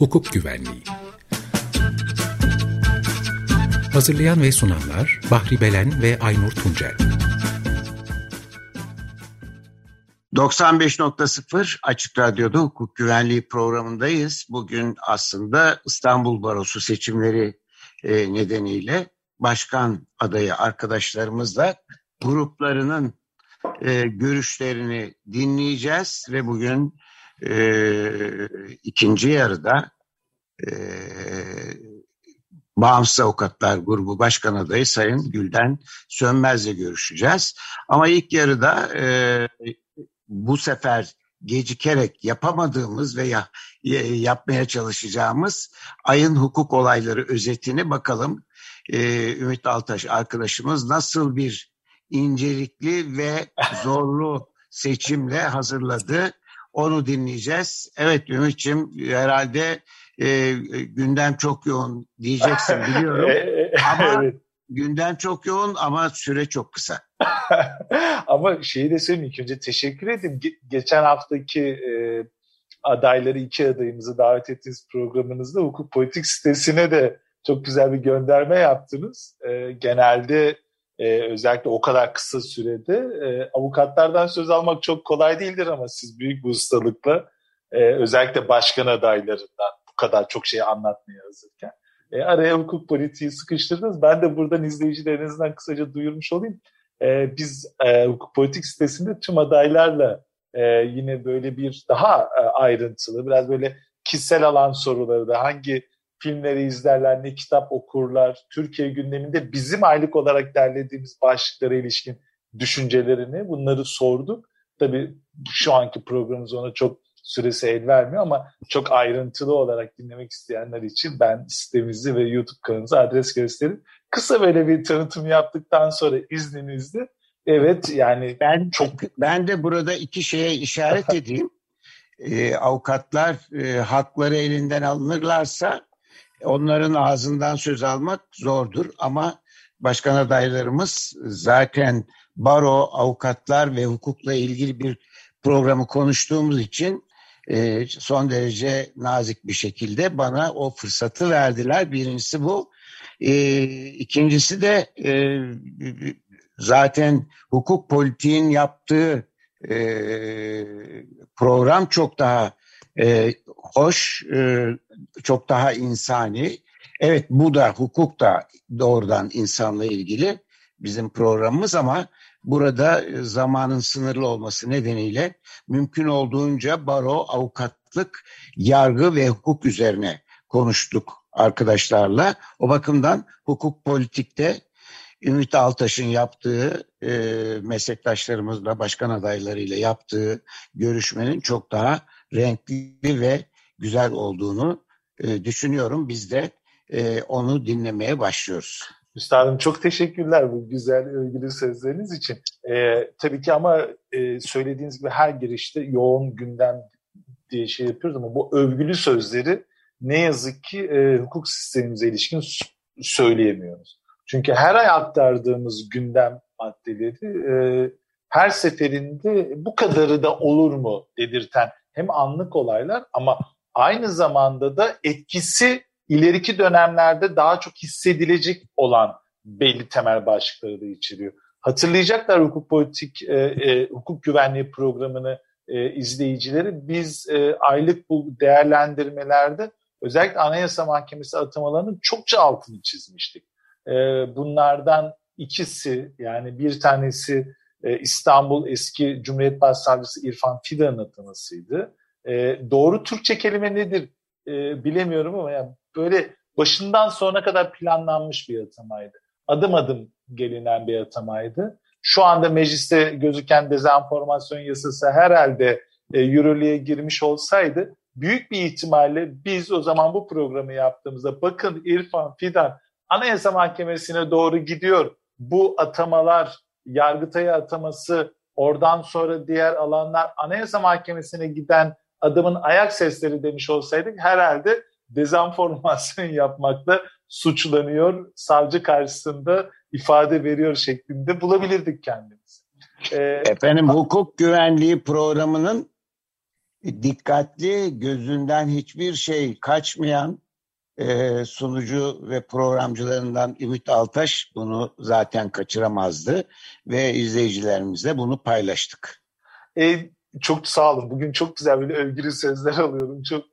Hukuk Güvenliği Hazırlayan ve sunanlar Bahri Belen ve Aynur Tuncel 95.0 Açık Radyo'da hukuk güvenliği programındayız. Bugün aslında İstanbul Barosu seçimleri e, nedeniyle başkan adayı arkadaşlarımızla gruplarının e, görüşlerini dinleyeceğiz ve bugün e, ikinci yarıda e, Bağımsız Avukatlar Grubu Başkan Adayı Sayın Gülden Sönmez'le görüşeceğiz. Ama ilk yarıda e, bu sefer gecikerek yapamadığımız veya yapmaya çalışacağımız ayın hukuk olayları özetini bakalım. Ee, Ümit Altaş arkadaşımız nasıl bir incelikli ve zorlu seçimle hazırladı. Onu dinleyeceğiz. Evet Ümit'ciğim herhalde e, gündem çok yoğun diyeceksin biliyorum. ama evet. gündem çok yoğun ama süre çok kısa. ama şeyi de söyleyeyim ilk önce teşekkür edeyim. Ge- geçen haftaki e, adayları iki adayımızı davet ettiğiniz programınızda hukuk politik sitesine de çok güzel bir gönderme yaptınız. E, genelde e, özellikle o kadar kısa sürede e, avukatlardan söz almak çok kolay değildir ama siz büyük bir ustalıkla e, özellikle başkan adaylarından bu kadar çok şey anlatmaya hazırken e, araya hukuk politiği sıkıştırdınız. Ben de buradan izleyicilerinizden kısaca duyurmuş olayım. E, biz e, hukuk politik sitesinde tüm adaylarla e, yine böyle bir daha e, ayrıntılı, biraz böyle kişisel alan soruları da hangi filmleri izlerler, ne kitap okurlar, Türkiye gündeminde bizim aylık olarak derlediğimiz başlıklara ilişkin düşüncelerini bunları sorduk. Tabii şu anki programımız ona çok süresi el vermiyor ama çok ayrıntılı olarak dinlemek isteyenler için ben sitemizi ve YouTube kanalımızı adres gösterip kısa böyle bir tanıtım yaptıktan sonra izninizle evet yani ben çok ben de burada iki şeye işaret edeyim. ee, avukatlar e, hakları elinden alınırlarsa onların ağzından söz almak zordur ama başkan adaylarımız zaten baro, avukatlar ve hukukla ilgili bir programı konuştuğumuz için e, son derece nazik bir şekilde bana o fırsatı verdiler. Birincisi bu. E, ikincisi de e, zaten hukuk politiğin yaptığı e, program çok daha e, hoş, e, çok daha insani. Evet bu da hukuk da doğrudan insanla ilgili bizim programımız ama burada zamanın sınırlı olması nedeniyle mümkün olduğunca baro, avukatlık, yargı ve hukuk üzerine konuştuk arkadaşlarla. O bakımdan hukuk politikte Ümit Altaş'ın yaptığı e, meslektaşlarımızla, başkan adaylarıyla yaptığı görüşmenin çok daha renkli ve güzel olduğunu e, düşünüyorum. Biz de e, onu dinlemeye başlıyoruz. Üstadım çok teşekkürler bu güzel övgülü sözleriniz için. Ee, tabii ki ama e, söylediğiniz gibi her girişte yoğun gündem diye şey yapıyoruz ama bu övgülü sözleri ne yazık ki e, hukuk sistemimize ilişkin söyleyemiyoruz. Çünkü her ay aktardığımız gündem maddeleri e, her seferinde bu kadarı da olur mu dedirten hem anlık olaylar ama aynı zamanda da etkisi ileriki dönemlerde daha çok hissedilecek olan belli temel başlıkları da içeriyor. Hatırlayacaklar hukuk politik e, e, hukuk güvenliği programını e, izleyicileri. Biz e, aylık bu değerlendirmelerde özellikle Anayasa Mahkemesi atamalarının çokça altını çizmiştik. E, bunlardan ikisi yani bir tanesi e, İstanbul eski Cumhuriyet Başsavcısı İrfan Fidan'ın atamasıydı. E, doğru Türkçe kelime nedir e, bilemiyorum ama yani böyle başından sonuna kadar planlanmış bir atamaydı. Adım adım gelinen bir atamaydı. Şu anda mecliste gözüken dezenformasyon yasası herhalde e, yürürlüğe girmiş olsaydı büyük bir ihtimalle biz o zaman bu programı yaptığımızda bakın İrfan Fidan Anayasa Mahkemesi'ne doğru gidiyor. Bu atamalar, Yargıtay'a ataması, oradan sonra diğer alanlar Anayasa Mahkemesi'ne giden adımın ayak sesleri demiş olsaydık herhalde dezenformasyon yapmakla suçlanıyor, savcı karşısında ifade veriyor şeklinde bulabilirdik kendimizi. Ee, Efendim hukuk güvenliği programının dikkatli, gözünden hiçbir şey kaçmayan e, sunucu ve programcılarından Ümit Altaş bunu zaten kaçıramazdı ve izleyicilerimizle bunu paylaştık. E, çok sağ olun. Bugün çok güzel böyle övgülü sözler alıyorum. Çok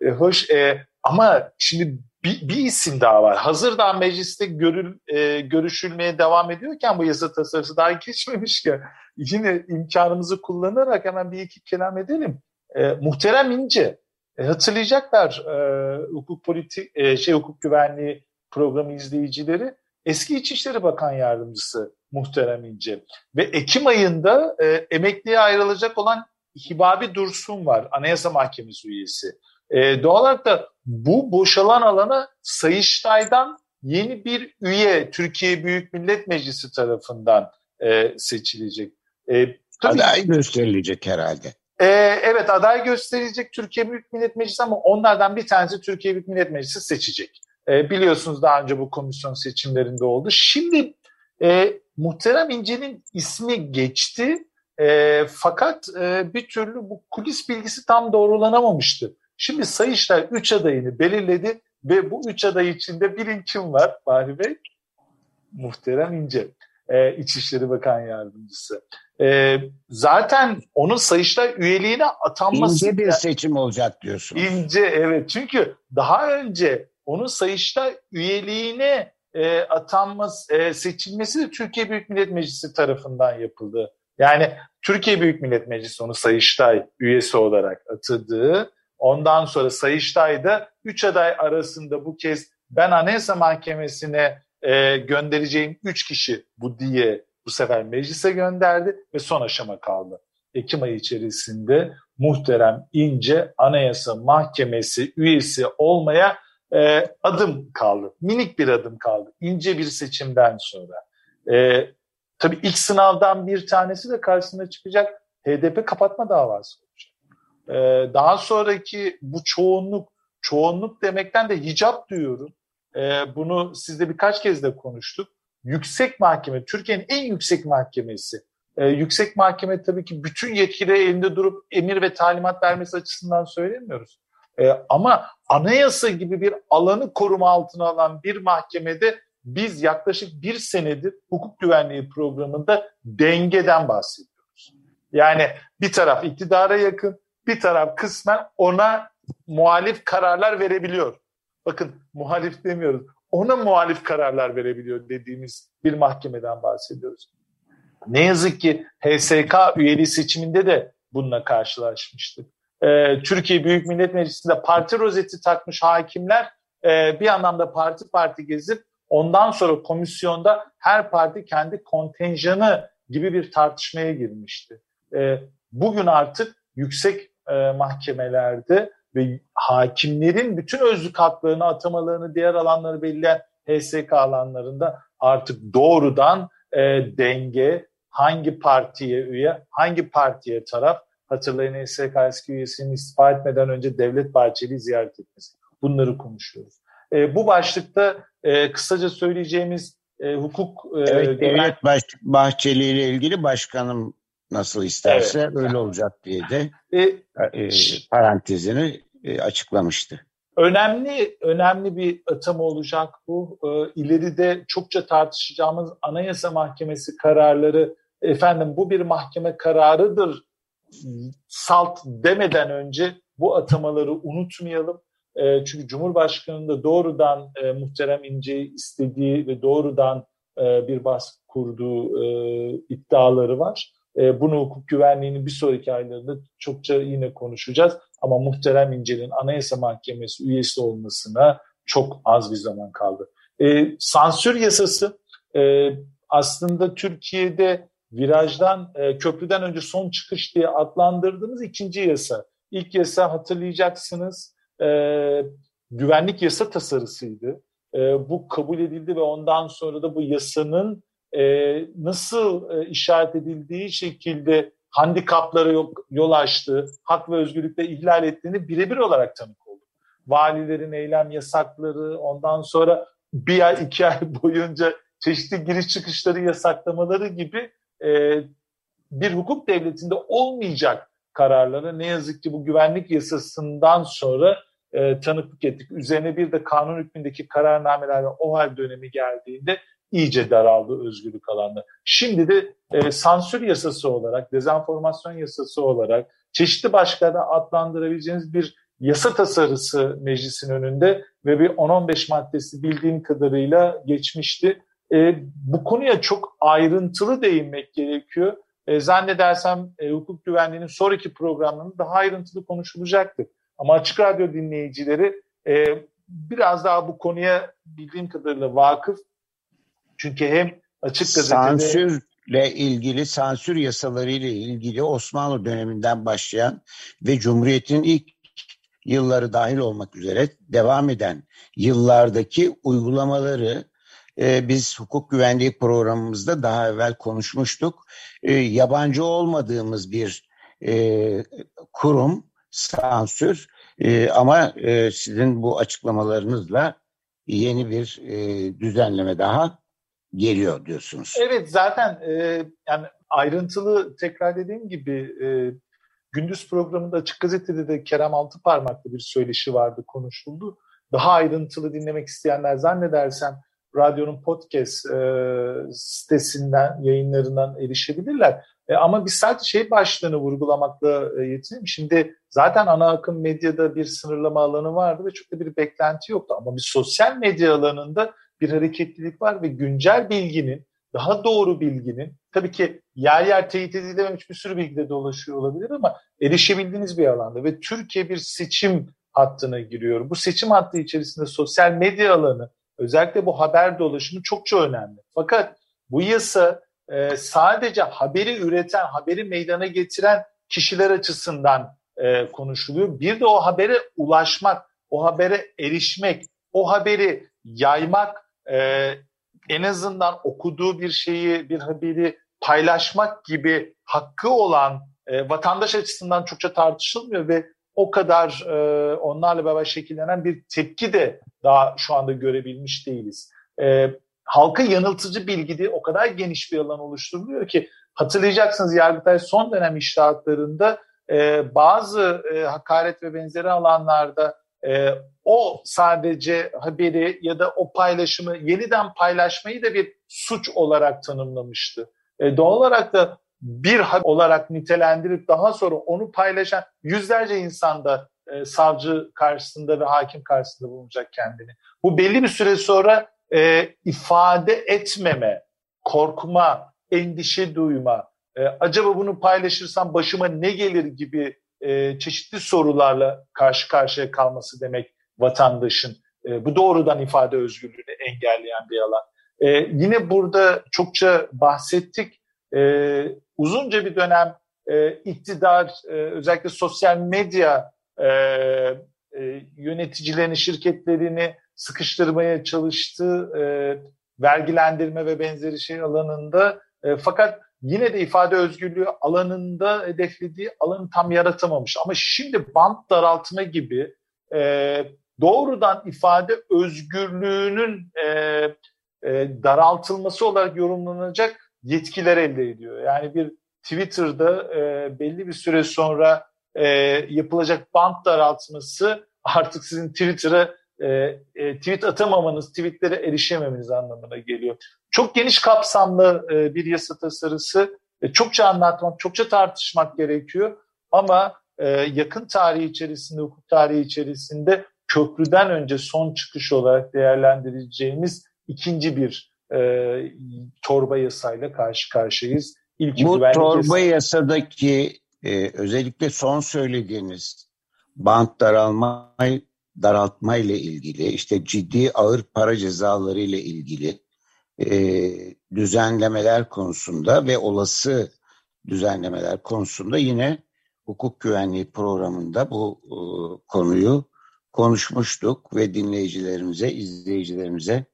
e, hoş. E, ama şimdi bir, bir isim daha var. Hazırdan mecliste görül, e, görüşülmeye devam ediyorken bu yasa tasarısı daha geçmemişken yine imkanımızı kullanarak hemen bir iki kelam edelim. E, Muhterem İnce e, hatırlayacaklar e, hukuk politik e, şey hukuk güvenliği programı izleyicileri eski İçişleri Bakan Yardımcısı Muhterem İnce ve Ekim ayında e, emekliye ayrılacak olan Hibabi Dursun var Anayasa Mahkemesi üyesi. E, doğal olarak da bu boşalan alana Sayıştay'dan yeni bir üye Türkiye Büyük Millet Meclisi tarafından e, seçilecek. E, tabii, aday gösterilecek herhalde. E, evet aday gösterilecek Türkiye Büyük Millet Meclisi ama onlardan bir tanesi Türkiye Büyük Millet Meclisi seçecek. E, biliyorsunuz daha önce bu komisyon seçimlerinde oldu. Şimdi e, Muhterem İnce'nin ismi geçti e, fakat e, bir türlü bu kulis bilgisi tam doğrulanamamıştı. Şimdi Sayıştay 3 adayını belirledi ve bu 3 aday içinde bilin kim var Bahri Bey? Muhterem İnce, e, İçişleri Bakan Yardımcısı. E, zaten onun Sayıştay üyeliğine atanması... İnce bir seçim olacak diyorsun. İnce evet çünkü daha önce onun Sayıştay üyeliğine e, atanması, e, seçilmesi de Türkiye Büyük Millet Meclisi tarafından yapıldı. Yani Türkiye Büyük Millet Meclisi onu Sayıştay üyesi olarak atadığı Ondan sonra Sayıştay'da 3 aday arasında bu kez ben Anayasa Mahkemesi'ne e, göndereceğim 3 kişi bu diye bu sefer meclise gönderdi ve son aşama kaldı. Ekim ayı içerisinde muhterem İnce Anayasa Mahkemesi üyesi olmaya e, adım kaldı. Minik bir adım kaldı. İnce bir seçimden sonra. E, tabii ilk sınavdan bir tanesi de karşısına çıkacak HDP kapatma davası e, daha sonraki bu çoğunluk, çoğunluk demekten de hicap duyuyorum. E, bunu sizde birkaç kez de konuştuk. Yüksek Mahkeme, Türkiye'nin en yüksek mahkemesi. E, yüksek Mahkeme tabii ki bütün yetkileri elinde durup emir ve talimat vermesi açısından söylemiyoruz. E, ama anayasa gibi bir alanı koruma altına alan bir mahkemede biz yaklaşık bir senedir hukuk güvenliği programında dengeden bahsediyoruz. Yani bir taraf iktidara yakın, bir taraf kısmen ona muhalif kararlar verebiliyor. Bakın muhalif demiyoruz. Ona muhalif kararlar verebiliyor dediğimiz bir mahkemeden bahsediyoruz. Ne yazık ki HSK üyeliği seçiminde de bununla karşılaşmıştık. Ee, Türkiye Büyük Millet Meclisi'nde parti rozeti takmış hakimler e, bir anlamda parti parti gezip ondan sonra komisyonda her parti kendi kontenjanı gibi bir tartışmaya girmişti. E, bugün artık yüksek e, mahkemelerde ve hakimlerin bütün özlük haklarını atamalarını diğer alanları belirleyen HSK alanlarında artık doğrudan e, denge hangi partiye üye, hangi partiye taraf hatırlayın HSK eski üyesinin istifa etmeden önce Devlet Bahçeli'yi ziyaret etmesi. Bunları konuşuyoruz. E, bu başlıkta e, kısaca söyleyeceğimiz e, hukuk... E, evet, Devlet Bahçeli ile ilgili başkanım nasıl isterse evet. öyle olacak diye de e, e, parantezini e, açıklamıştı. Önemli önemli bir atama olacak bu. E, ileride çokça tartışacağımız Anayasa Mahkemesi kararları efendim bu bir mahkeme kararıdır salt demeden önce bu atamaları unutmayalım. E, çünkü Cumhurbaşkanı'nın da doğrudan e, muhterem İnce'yi istediği ve doğrudan e, bir baskı kurduğu e, iddiaları var. E, bunu hukuk güvenliğinin bir sonraki aylarında çokça yine konuşacağız. Ama Muhterem İnce'nin Anayasa Mahkemesi üyesi olmasına çok az bir zaman kaldı. E, sansür yasası e, aslında Türkiye'de virajdan, e, köprüden önce son çıkış diye adlandırdığımız ikinci yasa. İlk yasa hatırlayacaksınız e, güvenlik yasa tasarısıydı. E, bu kabul edildi ve ondan sonra da bu yasanın e, nasıl e, işaret edildiği şekilde handikaplara yol, yol açtığı, hak ve özgürlükle ihlal ettiğini birebir olarak tanık olduk. Valilerin eylem yasakları, ondan sonra bir ay, iki ay boyunca çeşitli giriş çıkışları yasaklamaları gibi e, bir hukuk devletinde olmayacak kararları ne yazık ki bu güvenlik yasasından sonra e, tanıklık ettik. Üzerine bir de kanun hükmündeki kararnameler ve OHAL dönemi geldiğinde iyice daraldı özgürlük alanı. Şimdi de e, sansür yasası olarak, dezenformasyon yasası olarak çeşitli başlıklarda adlandırabileceğiniz bir yasa tasarısı meclisin önünde ve bir 10-15 maddesi bildiğim kadarıyla geçmişti. E, bu konuya çok ayrıntılı değinmek gerekiyor. E, zannedersem e, hukuk güvenliğinin sonraki programlarında daha ayrıntılı konuşulacaktır. Ama Açık Radyo dinleyicileri e, biraz daha bu konuya bildiğim kadarıyla vakıf. Çünkü hem Açık Gazete'de... Sansürle ilgili, sansür yasaları ile ilgili Osmanlı döneminden başlayan ve Cumhuriyet'in ilk yılları dahil olmak üzere devam eden yıllardaki uygulamaları e, biz hukuk güvenliği programımızda daha evvel konuşmuştuk. E, yabancı olmadığımız bir e, kurum sansür e, ama e, sizin bu açıklamalarınızla yeni bir e, düzenleme daha geliyor diyorsunuz. Evet zaten e, yani ayrıntılı tekrar dediğim gibi e, gündüz programında Açık Gazete'de de Kerem Altıparmak'ta bir söyleşi vardı konuşuldu. Daha ayrıntılı dinlemek isteyenler zannedersem radyonun podcast e, sitesinden, yayınlarından erişebilirler. E, ama biz sadece şey başlığını vurgulamakla e, yetinelim. Şimdi zaten ana akım medyada bir sınırlama alanı vardı ve çok da bir beklenti yoktu. Ama bir sosyal medya alanında bir hareketlilik var ve güncel bilginin, daha doğru bilginin, tabii ki yer yer teyit edilememiş bir sürü bilgi de dolaşıyor olabilir ama erişebildiğiniz bir alanda ve Türkiye bir seçim hattına giriyor. Bu seçim hattı içerisinde sosyal medya alanı, özellikle bu haber dolaşımı çokça önemli. Fakat bu yasa e, sadece haberi üreten, haberi meydana getiren kişiler açısından e, konuşuluyor. Bir de o habere ulaşmak, o habere erişmek, o haberi yaymak, e, en azından okuduğu bir şeyi, bir haberi paylaşmak gibi hakkı olan e, vatandaş açısından çokça tartışılmıyor ve o kadar e, onlarla beraber şekillenen bir tepki de daha şu anda görebilmiş değiliz. E, halka yanıltıcı bilgide o kadar geniş bir alan oluşturuluyor ki hatırlayacaksınız Yargıtay son dönem iştahatlarında e, bazı e, hakaret ve benzeri alanlarda e, o sadece haberi ya da o paylaşımı yeniden paylaşmayı da bir suç olarak tanımlamıştı. E, doğal olarak da bir haber olarak nitelendirip daha sonra onu paylaşan yüzlerce insan da e, savcı karşısında ve hakim karşısında bulunacak kendini. Bu belli bir süre sonra e, ifade etmeme, korkma, endişe duyma, e, acaba bunu paylaşırsam başıma ne gelir gibi e, çeşitli sorularla karşı karşıya kalması demek vatandaşın. E, bu doğrudan ifade özgürlüğünü engelleyen bir alan. E, yine burada çokça bahsettik. E, uzunca bir dönem e, iktidar, e, özellikle sosyal medya e, e, yöneticilerini, şirketlerini sıkıştırmaya çalıştı e, vergilendirme ve benzeri şey alanında. E, fakat yine de ifade özgürlüğü alanında hedeflediği alanı tam yaratamamış. Ama şimdi bant daraltma gibi e, doğrudan ifade özgürlüğünün e, e, daraltılması olarak yorumlanacak yetkiler elde ediyor. Yani bir Twitter'da e, belli bir süre sonra e, yapılacak bant daraltması artık sizin Twitter'a e, e, tweet atamamanız, tweetlere erişememeniz anlamına geliyor. Çok geniş kapsamlı e, bir yasa tasarısı. E, çokça anlatmak, çokça tartışmak gerekiyor. Ama e, yakın tarihi içerisinde, hukuk tarihi içerisinde köprüden önce son çıkış olarak değerlendireceğimiz ikinci bir e, torba yasayla karşı karşıyayız. İlk Bu torba yasa... yasadaki e, özellikle son söylediğiniz bant daralmayı daraltma ile ilgili, işte ciddi ağır para cezaları ile ilgili e, düzenlemeler konusunda ve olası düzenlemeler konusunda yine hukuk güvenliği programında bu e, konuyu konuşmuştuk ve dinleyicilerimize, izleyicilerimize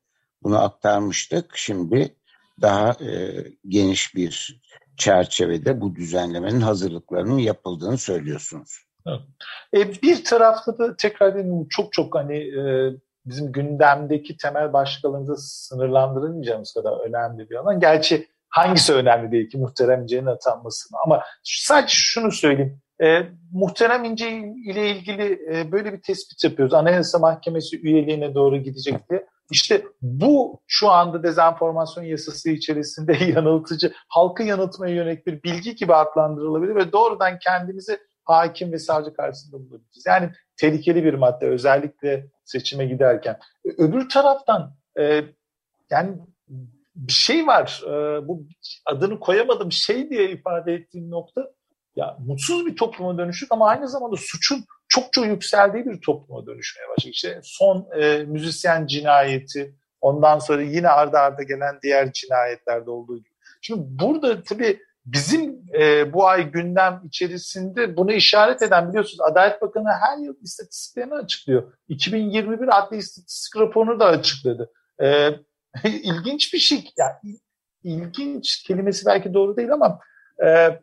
bunu aktarmıştık. Şimdi daha e, geniş bir çerçevede bu düzenlemenin hazırlıklarının yapıldığını söylüyorsunuz. E, bir tarafta da tekrar edeyim çok çok hani e, bizim gündemdeki temel başlıklarımızı sınırlandıramayacağımız kadar önemli bir alan. Gerçi hangisi önemli değil ki muhterem İnce'nin atanmasını ama sadece şunu söyleyeyim. E, muhterem İnce ile ilgili e, böyle bir tespit yapıyoruz. Anayasa Mahkemesi üyeliğine doğru gidecek diye. İşte bu şu anda dezenformasyon yasası içerisinde yanıltıcı, halkı yanıltmaya yönelik bir bilgi gibi adlandırılabilir ve doğrudan kendimizi hakim ve savcı karşısında bulabiliriz. Yani tehlikeli bir madde özellikle seçime giderken. Öbür taraftan e, yani bir şey var. E, bu adını koyamadım şey diye ifade ettiğim nokta ya mutsuz bir topluma dönüştük ama aynı zamanda suçun çokça yükseldiği bir topluma dönüşmeye başladık. İşte son e, müzisyen cinayeti, ondan sonra yine arda arda gelen diğer cinayetlerde olduğu gibi. Şimdi burada tabii bizim e, bu ay gündem içerisinde bunu işaret eden biliyorsunuz Adalet Bakanı her yıl istatistiklerini açıklıyor. 2021 adli istatistik raporunu da açıkladı. E, ilginç bir şey. Yani, ilginç kelimesi belki doğru değil ama e,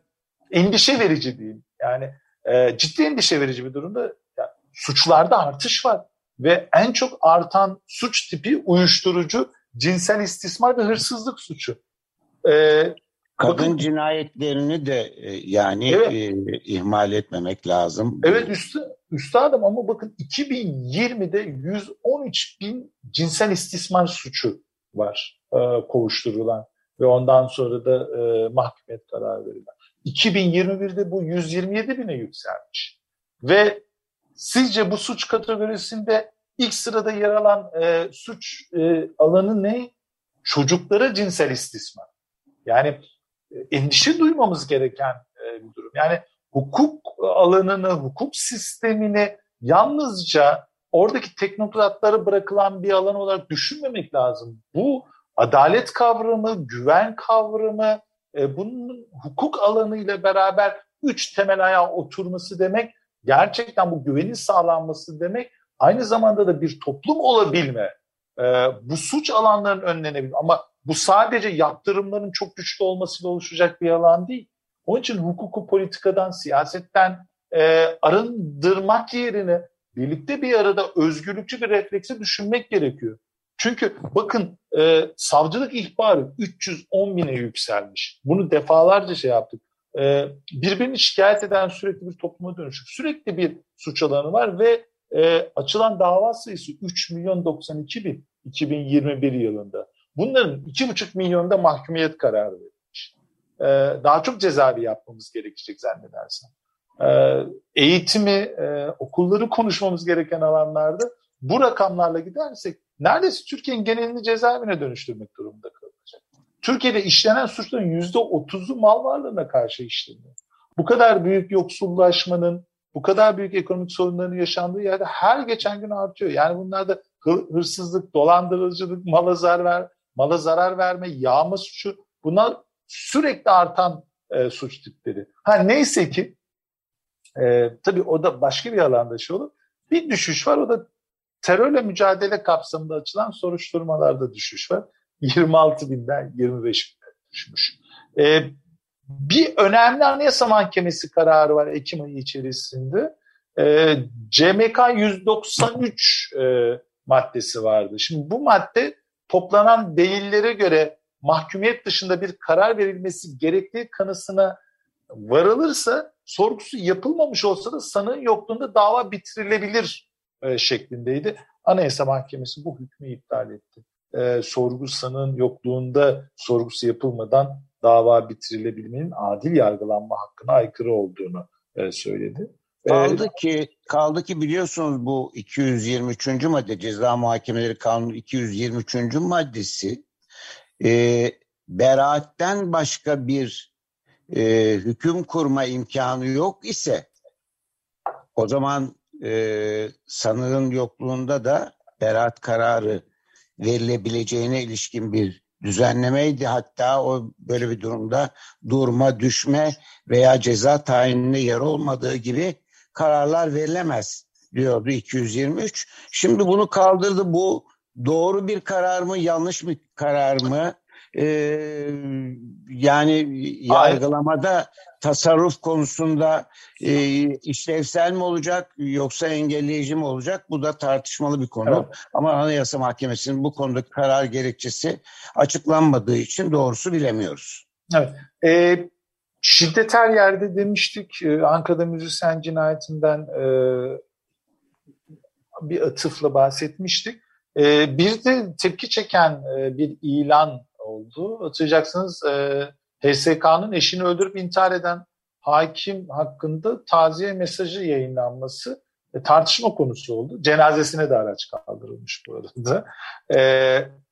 endişe verici değil. Yani e, ciddi endişe verici bir durumda. Yani, suçlarda artış var ve en çok artan suç tipi uyuşturucu, cinsel istismar ve hırsızlık suçu. E, Kadın bakın, cinayetlerini de e, yani evet. e, ihmal etmemek lazım. Evet üstü, üstadım ama bakın 2020'de 113 bin cinsel istismar suçu var e, kovuşturulan ve ondan sonra da e, mahkumiyet kararı verilen. 2021'de bu 127 bine yükselmiş. Ve sizce bu suç kategorisinde ilk sırada yer alan e, suç e, alanı ne? Çocuklara cinsel istismar. Yani endişe duymamız gereken e, bir durum. Yani hukuk alanını, hukuk sistemini yalnızca oradaki teknokratlara bırakılan bir alan olarak düşünmemek lazım. Bu adalet kavramı, güven kavramı, e, bunun hukuk alanı ile beraber üç temel ayağa oturması demek, gerçekten bu güvenin sağlanması demek, aynı zamanda da bir toplum olabilme, e, bu suç alanlarının önlenebilme. Ama bu sadece yaptırımların çok güçlü olmasıyla oluşacak bir alan değil. Onun için hukuku politikadan, siyasetten e, arındırmak yerine birlikte bir arada özgürlükçü bir refleksi düşünmek gerekiyor. Çünkü bakın e, savcılık ihbarı 310 bine yükselmiş. Bunu defalarca şey yaptık. E, birbirini şikayet eden sürekli bir topluma dönüşük. Sürekli bir suç alanı var ve e, açılan dava sayısı 3 milyon 92 bin 2021 yılında. Bunların 2,5 milyonda mahkumiyet kararı verilmiş. E, daha çok cezaevi yapmamız gerekecek zannedersem. E, eğitimi, e, okulları konuşmamız gereken alanlarda bu rakamlarla gidersek neredeyse Türkiye'nin genelini cezaevine dönüştürmek durumunda kalacak. Türkiye'de işlenen suçların yüzde otuzu mal varlığına karşı işleniyor. Bu kadar büyük yoksullaşmanın, bu kadar büyük ekonomik sorunların yaşandığı yerde her geçen gün artıyor. Yani bunlarda hırsızlık, dolandırıcılık, mala zarar, mala zarar verme, yağma suçu bunlar sürekli artan e, suç tipleri. Ha neyse ki e, tabii o da başka bir alanda şey olur. Bir düşüş var o da terörle mücadele kapsamında açılan soruşturmalarda düşüş var. 26 binden 25 bine düşmüş. Ee, bir önemli Anayasa Mahkemesi kararı var Ekim ayı içerisinde. Ee, CMK 193 e, maddesi vardı. Şimdi bu madde toplanan delillere göre mahkumiyet dışında bir karar verilmesi gerektiği kanısına varılırsa sorgusu yapılmamış olsa da sanığın yokluğunda dava bitirilebilir e, şeklindeydi. Anayasa Mahkemesi bu hükmü iptal etti. E, sorgu sanığın yokluğunda sorgusu yapılmadan dava bitirilebilmenin adil yargılanma hakkına aykırı olduğunu e, söyledi. E, kaldı ki kaldı ki biliyorsunuz bu 223. madde Ceza Muhakemeleri Kanunu 223. maddesi e, beraatten başka bir e, hüküm kurma imkanı yok ise o zaman e, sanığın yokluğunda da beraat kararı verilebileceğine ilişkin bir düzenlemeydi. Hatta o böyle bir durumda durma, düşme veya ceza tayinine yer olmadığı gibi kararlar verilemez diyordu 223. Şimdi bunu kaldırdı. Bu doğru bir karar mı, yanlış bir karar mı? Ee, yani yargılamada tasarruf konusunda e, işlevsel mi olacak yoksa engelleyici mi olacak? Bu da tartışmalı bir konu. Evet. Ama Anayasa Mahkemesi'nin bu konuda karar gerekçesi açıklanmadığı için doğrusu bilemiyoruz. Evet. Ee, Şiddet her yerde demiştik. Ee, Ankara'da müzisyen cinayetinden e, bir atıfla bahsetmiştik. Ee, bir de tepki çeken e, bir ilan oldu. Hatırlayacaksınız e, HSK'nın eşini öldürüp intihar eden hakim hakkında taziye mesajı yayınlanması tartışma konusu oldu. Cenazesine de araç kaldırılmış bu arada.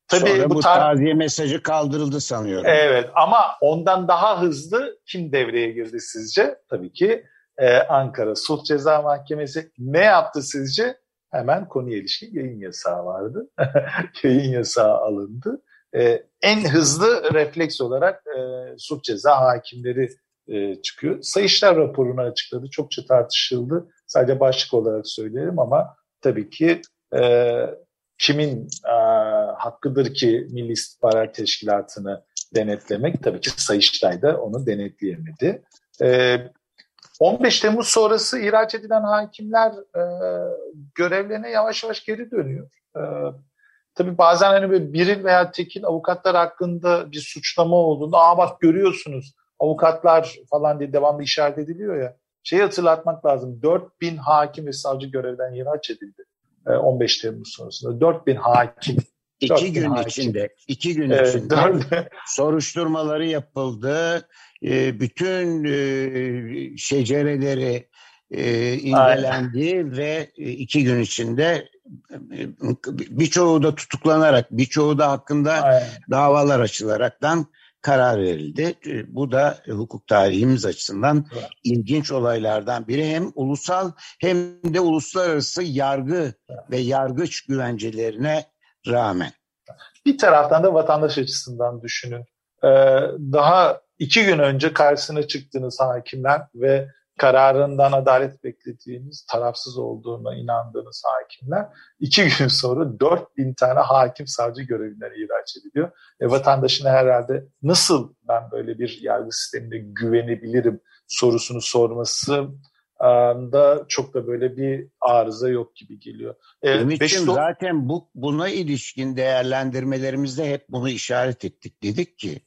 Tabii Sonra bu, bu tar- taziye mesajı kaldırıldı sanıyorum. Evet ama ondan daha hızlı kim devreye girdi sizce? Tabii ki e, Ankara Sulh Ceza Mahkemesi ne yaptı sizce? Hemen konuya ilişkin yayın yasağı vardı. yayın yasağı alındı. E, en hızlı refleks olarak e, sulh ceza hakimleri e, çıkıyor. Sayıştay raporunu açıkladı. Çokça tartışıldı. Sadece başlık olarak söylerim ama tabii ki e, kimin e, hakkıdır ki Milli İstihbarat Teşkilatı'nı denetlemek? Tabii ki Sayıştay da onu denetleyemedi. E, 15 Temmuz sonrası ihraç edilen hakimler e, görevlerine yavaş yavaş geri dönüyor. E, tabii bazen hani böyle biril veya tekil avukatlar hakkında bir suçlama olduğunda aa bak görüyorsunuz avukatlar falan diye devamlı işaret ediliyor ya. Şeyi hatırlatmak lazım. 4000 hakim ve savcı görevden ihraç edildi. 15 Temmuz sonrasında. 4000 hakim. İki gün hakim. içinde, iki gün evet, içinde soruşturmaları yapıldı. E, bütün e, şecereleri e, incelendi Aynen. ve iki gün içinde birçoğu da tutuklanarak, birçoğu da hakkında Aynen. davalar açılaraktan karar verildi. E, bu da e, hukuk tarihimiz açısından evet. ilginç olaylardan biri. Hem ulusal hem de uluslararası yargı evet. ve yargıç güvencelerine rağmen. Bir taraftan da vatandaş açısından düşünün. Ee, daha iki gün önce karşısına çıktığınız hakimler ve kararından adalet beklediğiniz, tarafsız olduğuna inandığınız hakimler iki gün sonra 4000 tane hakim savcı görevinden ihraç ediliyor. E, vatandaşına herhalde nasıl ben böyle bir yargı sistemine güvenebilirim sorusunu sorması da çok da böyle bir arıza yok gibi geliyor. E, Ümit'ciğim zaten bu, buna ilişkin değerlendirmelerimizde hep bunu işaret ettik. Dedik ki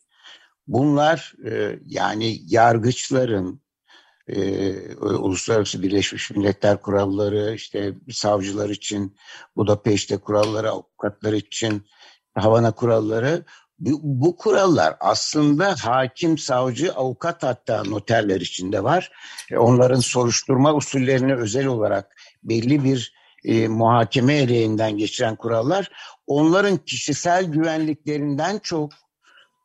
bunlar e, yani yargıçların, e, uluslararası Birleşmiş Milletler kuralları, işte savcılar için Budapeşte kuralları, avukatlar için Havana kuralları bu, bu kurallar aslında hakim, savcı, avukat hatta noterler içinde var. E, onların soruşturma usullerini özel olarak belli bir e, muhakeme eleğinden geçiren kurallar onların kişisel güvenliklerinden çok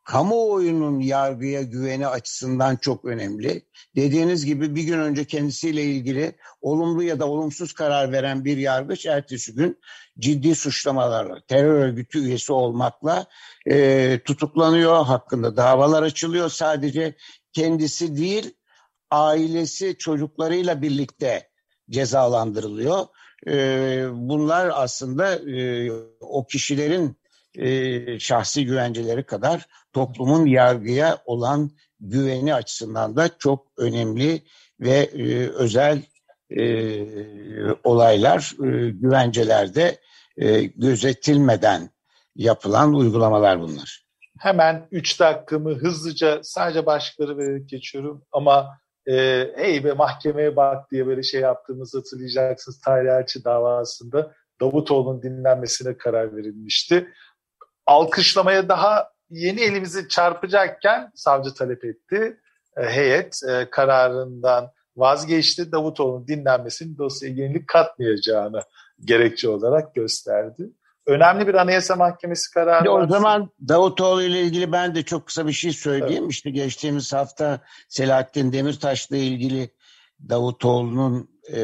kamuoyunun yargıya güveni açısından çok önemli. Dediğiniz gibi bir gün önce kendisiyle ilgili olumlu ya da olumsuz karar veren bir yargıç ertesi gün ciddi suçlamalarla, terör örgütü üyesi olmakla e, tutuklanıyor, hakkında davalar açılıyor. Sadece kendisi değil, ailesi çocuklarıyla birlikte cezalandırılıyor. E, bunlar aslında e, o kişilerin e, şahsi güvenceleri kadar toplumun yargıya olan güveni açısından da çok önemli ve e, özel e, olaylar, e, güvencelerde e, gözetilmeden yapılan uygulamalar bunlar. Hemen 3 dakikamı hızlıca sadece başlıkları vererek geçiyorum ama e, hey be mahkemeye bak diye böyle şey yaptığımızı hatırlayacaksınız. Tahir Elçi davasında Davutoğlu'nun dinlenmesine karar verilmişti alkışlamaya daha yeni elimizi çarpacakken savcı talep etti. E, heyet e, kararından vazgeçti. Davutoğlu'nun dinlenmesinin dosyaya yenilik katmayacağını gerekçe olarak gösterdi. Önemli bir anayasa mahkemesi kararı. O zaman Davutoğlu ile ilgili ben de çok kısa bir şey söyleyeyim. Evet. İşte geçtiğimiz hafta Selahattin Demirtaş'la ilgili Davutoğlu'nun e,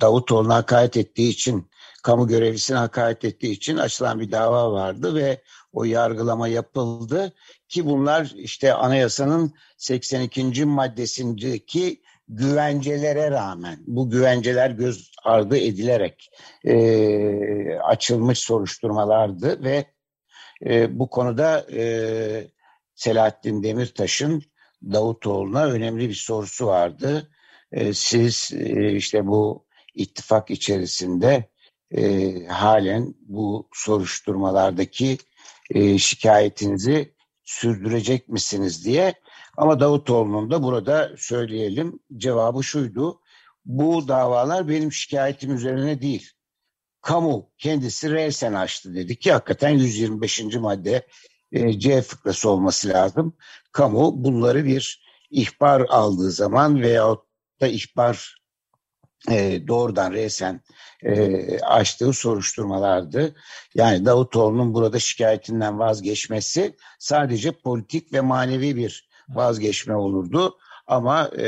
Davutoğlu'na hakaret ettiği için kamu görevlisine hakaret ettiği için açılan bir dava vardı ve o yargılama yapıldı ki bunlar işte anayasanın 82. maddesindeki güvencelere rağmen bu güvenceler göz ardı edilerek e, açılmış soruşturmalardı ve e, bu konuda e, Selahattin Demirtaş'ın Davutoğlu'na önemli bir sorusu vardı. E, siz e, işte bu ittifak içerisinde e, halen bu soruşturmalardaki e, şikayetinizi sürdürecek misiniz diye. Ama Davutoğlu'nun da burada söyleyelim cevabı şuydu. Bu davalar benim şikayetim üzerine değil. Kamu kendisi resen açtı dedi ki hakikaten 125. madde e, C fıkrası olması lazım. Kamu bunları bir ihbar aldığı zaman veyahut da ihbar e, doğrudan resen e, açtığı soruşturmalardı. Yani Davutoğlu'nun burada şikayetinden vazgeçmesi sadece politik ve manevi bir vazgeçme olurdu. Ama e,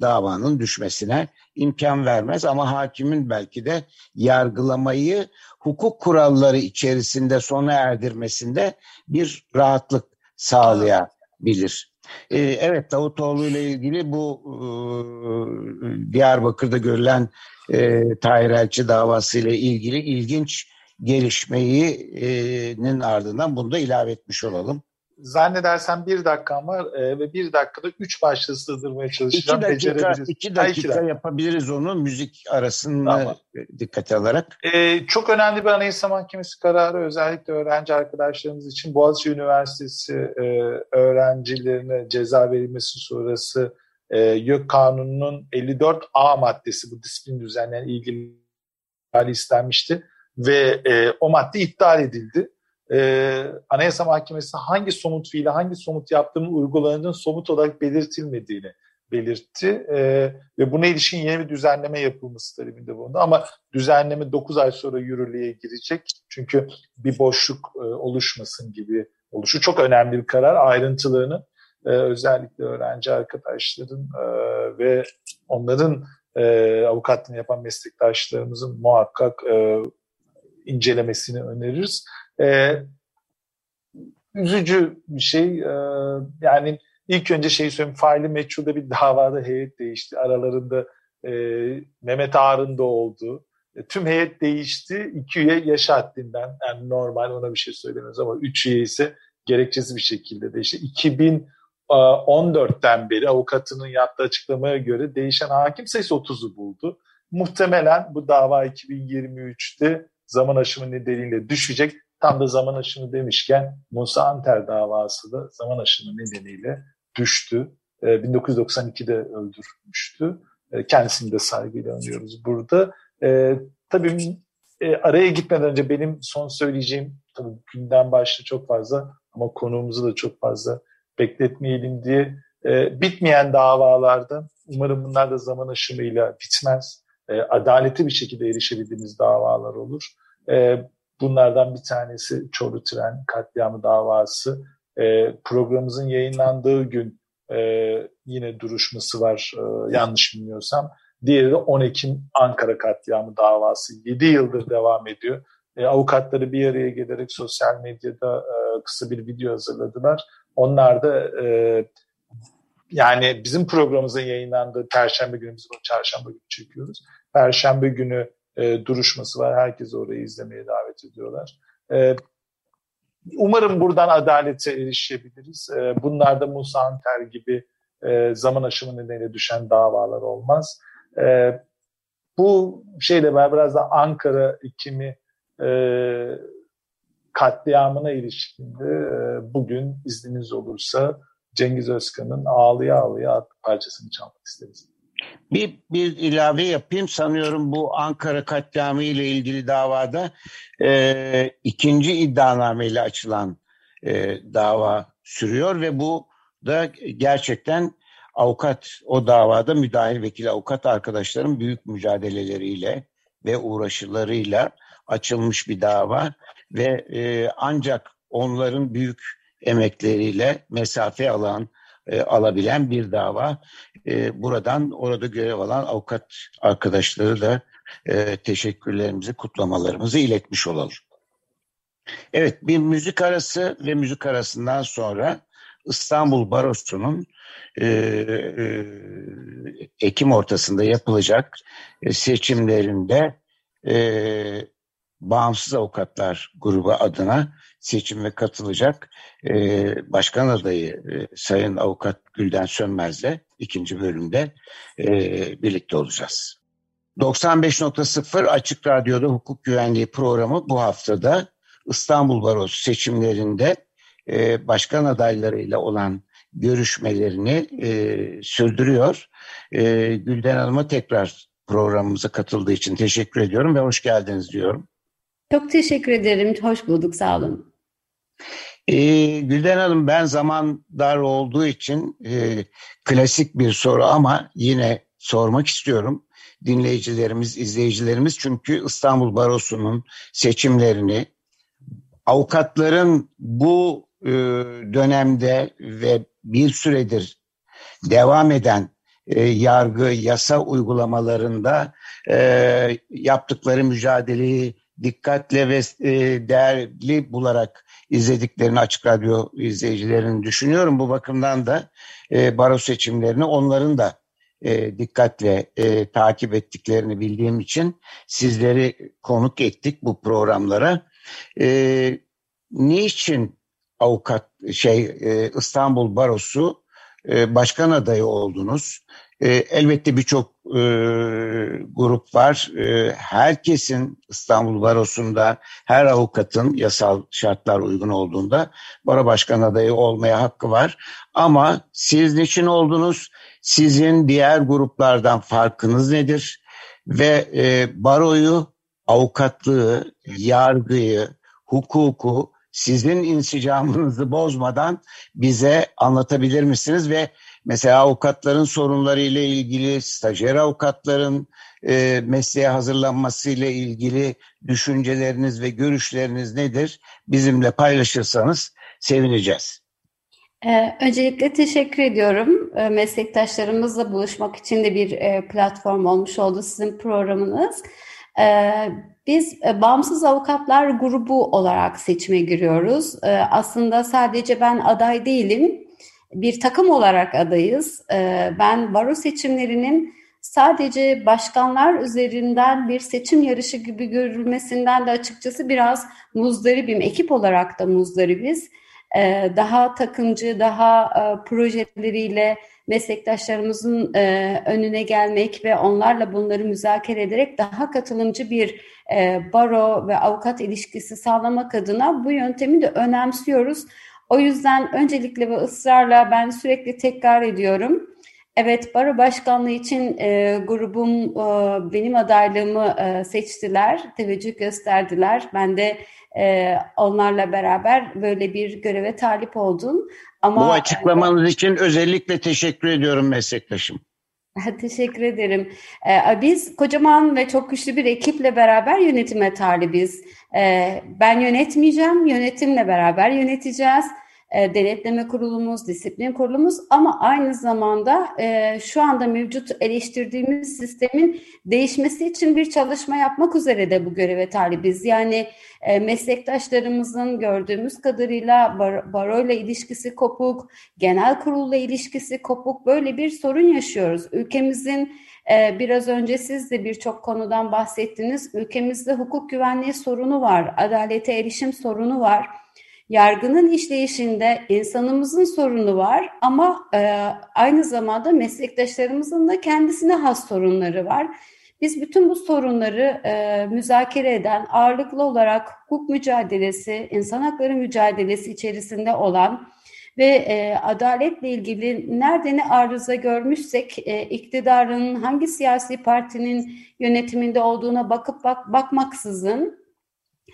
davanın düşmesine imkan vermez. Ama hakimin belki de yargılamayı hukuk kuralları içerisinde sona erdirmesinde bir rahatlık sağlayabilir. Ee, evet Davutoğlu ile ilgili bu e, Diyarbakır'da görülen e, Tahir Elçi davası ile ilgili ilginç gelişmenin ardından bunu da ilave etmiş olalım zannedersem bir dakikam var e, ve bir dakikada üç başlığı sığdırmaya çalışacağım. İki dakika, iki dakika ha, yapabiliriz onu müzik arasında tamam. dikkate alarak. E, çok önemli bir Anayasa Mahkemesi kararı özellikle öğrenci arkadaşlarımız için Boğaziçi Üniversitesi e, öğrencilerine ceza verilmesi sonrası e, YÖK Kanunu'nun 54A maddesi bu disiplin düzenleyen ilgili istenmişti ve e, o madde iptal edildi e, Anayasa Mahkemesi hangi somut fiili, hangi somut yaptığının uygulanacağının somut olarak belirtilmediğini belirtti. E, ve buna ilişkin yeni bir düzenleme yapılması talebinde bulundu. Ama düzenleme 9 ay sonra yürürlüğe girecek. Çünkü bir boşluk e, oluşmasın gibi oluşu çok önemli bir karar. Ayrıntılarını e, özellikle öğrenci arkadaşların e, ve onların e, avukatlığını yapan meslektaşlarımızın muhakkak e, incelemesini öneririz. E, üzücü bir şey. E, yani ilk önce şey söyleyeyim. Faili meçhulda bir davada heyet değişti. Aralarında e, Mehmet Ağar'ın da olduğu. E, tüm heyet değişti. İki üye yaş haddinden. Yani normal ona bir şey söylemiyoruz ama üç üye ise gerekçesi bir şekilde değişti. 2014'ten beri avukatının yaptığı açıklamaya göre değişen hakim sayısı 30'u buldu. Muhtemelen bu dava 2023'te zaman aşımı nedeniyle düşecek. Tam da zaman aşımı demişken Musa Anter davası da zaman aşımı nedeniyle düştü. 1992'de ee, öldürmüştü. Ee, kendisini de saygıyla anıyoruz burada. Ee, tabii e, araya gitmeden önce benim son söyleyeceğim tabii günden başta çok fazla ama konuğumuzu da çok fazla bekletmeyelim diye e, bitmeyen davalarda umarım bunlar da zaman aşımıyla bitmez. E, adaleti bir şekilde erişebildiğimiz davalar olur. E, Bunlardan bir tanesi Çorlu Tren katliamı davası. E, programımızın yayınlandığı gün e, yine duruşması var e, yanlış bilmiyorsam. Diğeri de 10 Ekim Ankara katliamı davası. 7 yıldır devam ediyor. E, avukatları bir araya gelerek sosyal medyada e, kısa bir video hazırladılar. Onlar da e, yani bizim programımızın yayınlandığı Perşembe günü biz bunu Çarşamba günü çekiyoruz. Perşembe günü e, duruşması var. Herkes orayı izlemeye davet ediyorlar. E, umarım buradan adalete erişebiliriz. E, bunlarda Musa Anter gibi e, zaman aşımı nedeniyle düşen davalar olmaz. E, bu şeyle beraber biraz da Ankara ikimi e, katliamına ilişkinde e, bugün izniniz olursa Cengiz Özkan'ın Ağlıya Ağlıya parçasını çalmak isteriz. Bir, bir ilave yapayım. Sanıyorum bu Ankara katliamı ile ilgili davada e, ikinci iddianameyle açılan e, dava sürüyor ve bu da gerçekten avukat o davada müdahil vekil avukat arkadaşların büyük mücadeleleriyle ve uğraşılarıyla açılmış bir dava ve e, ancak onların büyük emekleriyle mesafe alan e, alabilen bir dava. E, buradan orada görev alan avukat arkadaşları da e, teşekkürlerimizi, kutlamalarımızı iletmiş olalım. Evet bir müzik arası ve müzik arasından sonra İstanbul Barosu'nun e, e, Ekim ortasında yapılacak e, seçimlerinde e, Bağımsız Avukatlar Grubu adına seçime katılacak e, başkan adayı e, Sayın Avukat Gülden Sönmez'le ikinci bölümde e, birlikte olacağız. 95.0 Açık Radyo'da hukuk güvenliği programı bu haftada İstanbul Barosu seçimlerinde e, başkan adaylarıyla olan görüşmelerini e, sürdürüyor. E, Gülden Hanım'a tekrar programımıza katıldığı için teşekkür ediyorum ve hoş geldiniz diyorum. Çok teşekkür ederim. Hoş bulduk. Sağ olun. Ee, Gülden Hanım ben zaman dar olduğu için e, klasik bir soru ama yine sormak istiyorum. Dinleyicilerimiz, izleyicilerimiz çünkü İstanbul Barosu'nun seçimlerini avukatların bu e, dönemde ve bir süredir devam eden e, yargı, yasa uygulamalarında e, yaptıkları mücadeleyi dikkatle ve e, değerli bularak izlediklerini Açık Radyo izleyicilerini düşünüyorum. Bu bakımdan da e, baro seçimlerini onların da e, dikkatle e, takip ettiklerini bildiğim için sizleri konuk ettik bu programlara. Niçin avukat şey İstanbul Barosu başkan adayı oldunuz? E, elbette birçok e, grup var. E, herkesin İstanbul Barosu'nda her avukatın yasal şartlar uygun olduğunda baro başkan adayı olmaya hakkı var. Ama siz niçin oldunuz? Sizin diğer gruplardan farkınız nedir? Ve e, baroyu, avukatlığı, yargıyı, hukuku sizin insicamınızı bozmadan bize anlatabilir misiniz? Ve Mesela avukatların sorunları ile ilgili, stajyer avukatların e, mesleğe hazırlanması ile ilgili düşünceleriniz ve görüşleriniz nedir? Bizimle paylaşırsanız sevineceğiz. Ee, öncelikle teşekkür ediyorum. Ee, meslektaşlarımızla buluşmak için de bir e, platform olmuş oldu sizin programınız. Ee, biz e, bağımsız avukatlar grubu olarak seçime giriyoruz. Ee, aslında sadece ben aday değilim bir takım olarak adayız. Ee, ben baro seçimlerinin sadece başkanlar üzerinden bir seçim yarışı gibi görülmesinden de açıkçası biraz muzdaribim. Ekip olarak da muzdaribiz. Ee, daha takımcı, daha e, projeleriyle meslektaşlarımızın e, önüne gelmek ve onlarla bunları müzakere ederek daha katılımcı bir e, baro ve avukat ilişkisi sağlamak adına bu yöntemi de önemsiyoruz. O yüzden öncelikle ve ısrarla ben sürekli tekrar ediyorum. Evet, baro başkanlığı için e, grubum e, benim adaylığımı e, seçtiler, teveccüh gösterdiler. Ben de e, onlarla beraber böyle bir göreve talip oldum. Ama Bu açıklamanız e, için özellikle teşekkür ediyorum meslektaşım. Teşekkür ederim. Ee, biz kocaman ve çok güçlü bir ekiple beraber yönetime talibiz. Ee, ben yönetmeyeceğim, yönetimle beraber yöneteceğiz e, denetleme kurulumuz, disiplin kurulumuz ama aynı zamanda e, şu anda mevcut eleştirdiğimiz sistemin değişmesi için bir çalışma yapmak üzere de bu göreve talibiz. Yani e, meslektaşlarımızın gördüğümüz kadarıyla bar, baroyla ilişkisi kopuk, genel kurulla ilişkisi kopuk böyle bir sorun yaşıyoruz. Ülkemizin e, Biraz önce siz de birçok konudan bahsettiniz. Ülkemizde hukuk güvenliği sorunu var, adalete erişim sorunu var yargının işleyişinde insanımızın sorunu var ama e, aynı zamanda meslektaşlarımızın da kendisine has sorunları var. Biz bütün bu sorunları e, müzakere eden, ağırlıklı olarak hukuk mücadelesi, insan hakları mücadelesi içerisinde olan ve e, adaletle ilgili nerede ne arıza görmüşsek e, iktidarın hangi siyasi partinin yönetiminde olduğuna bakıp bak bakmaksızın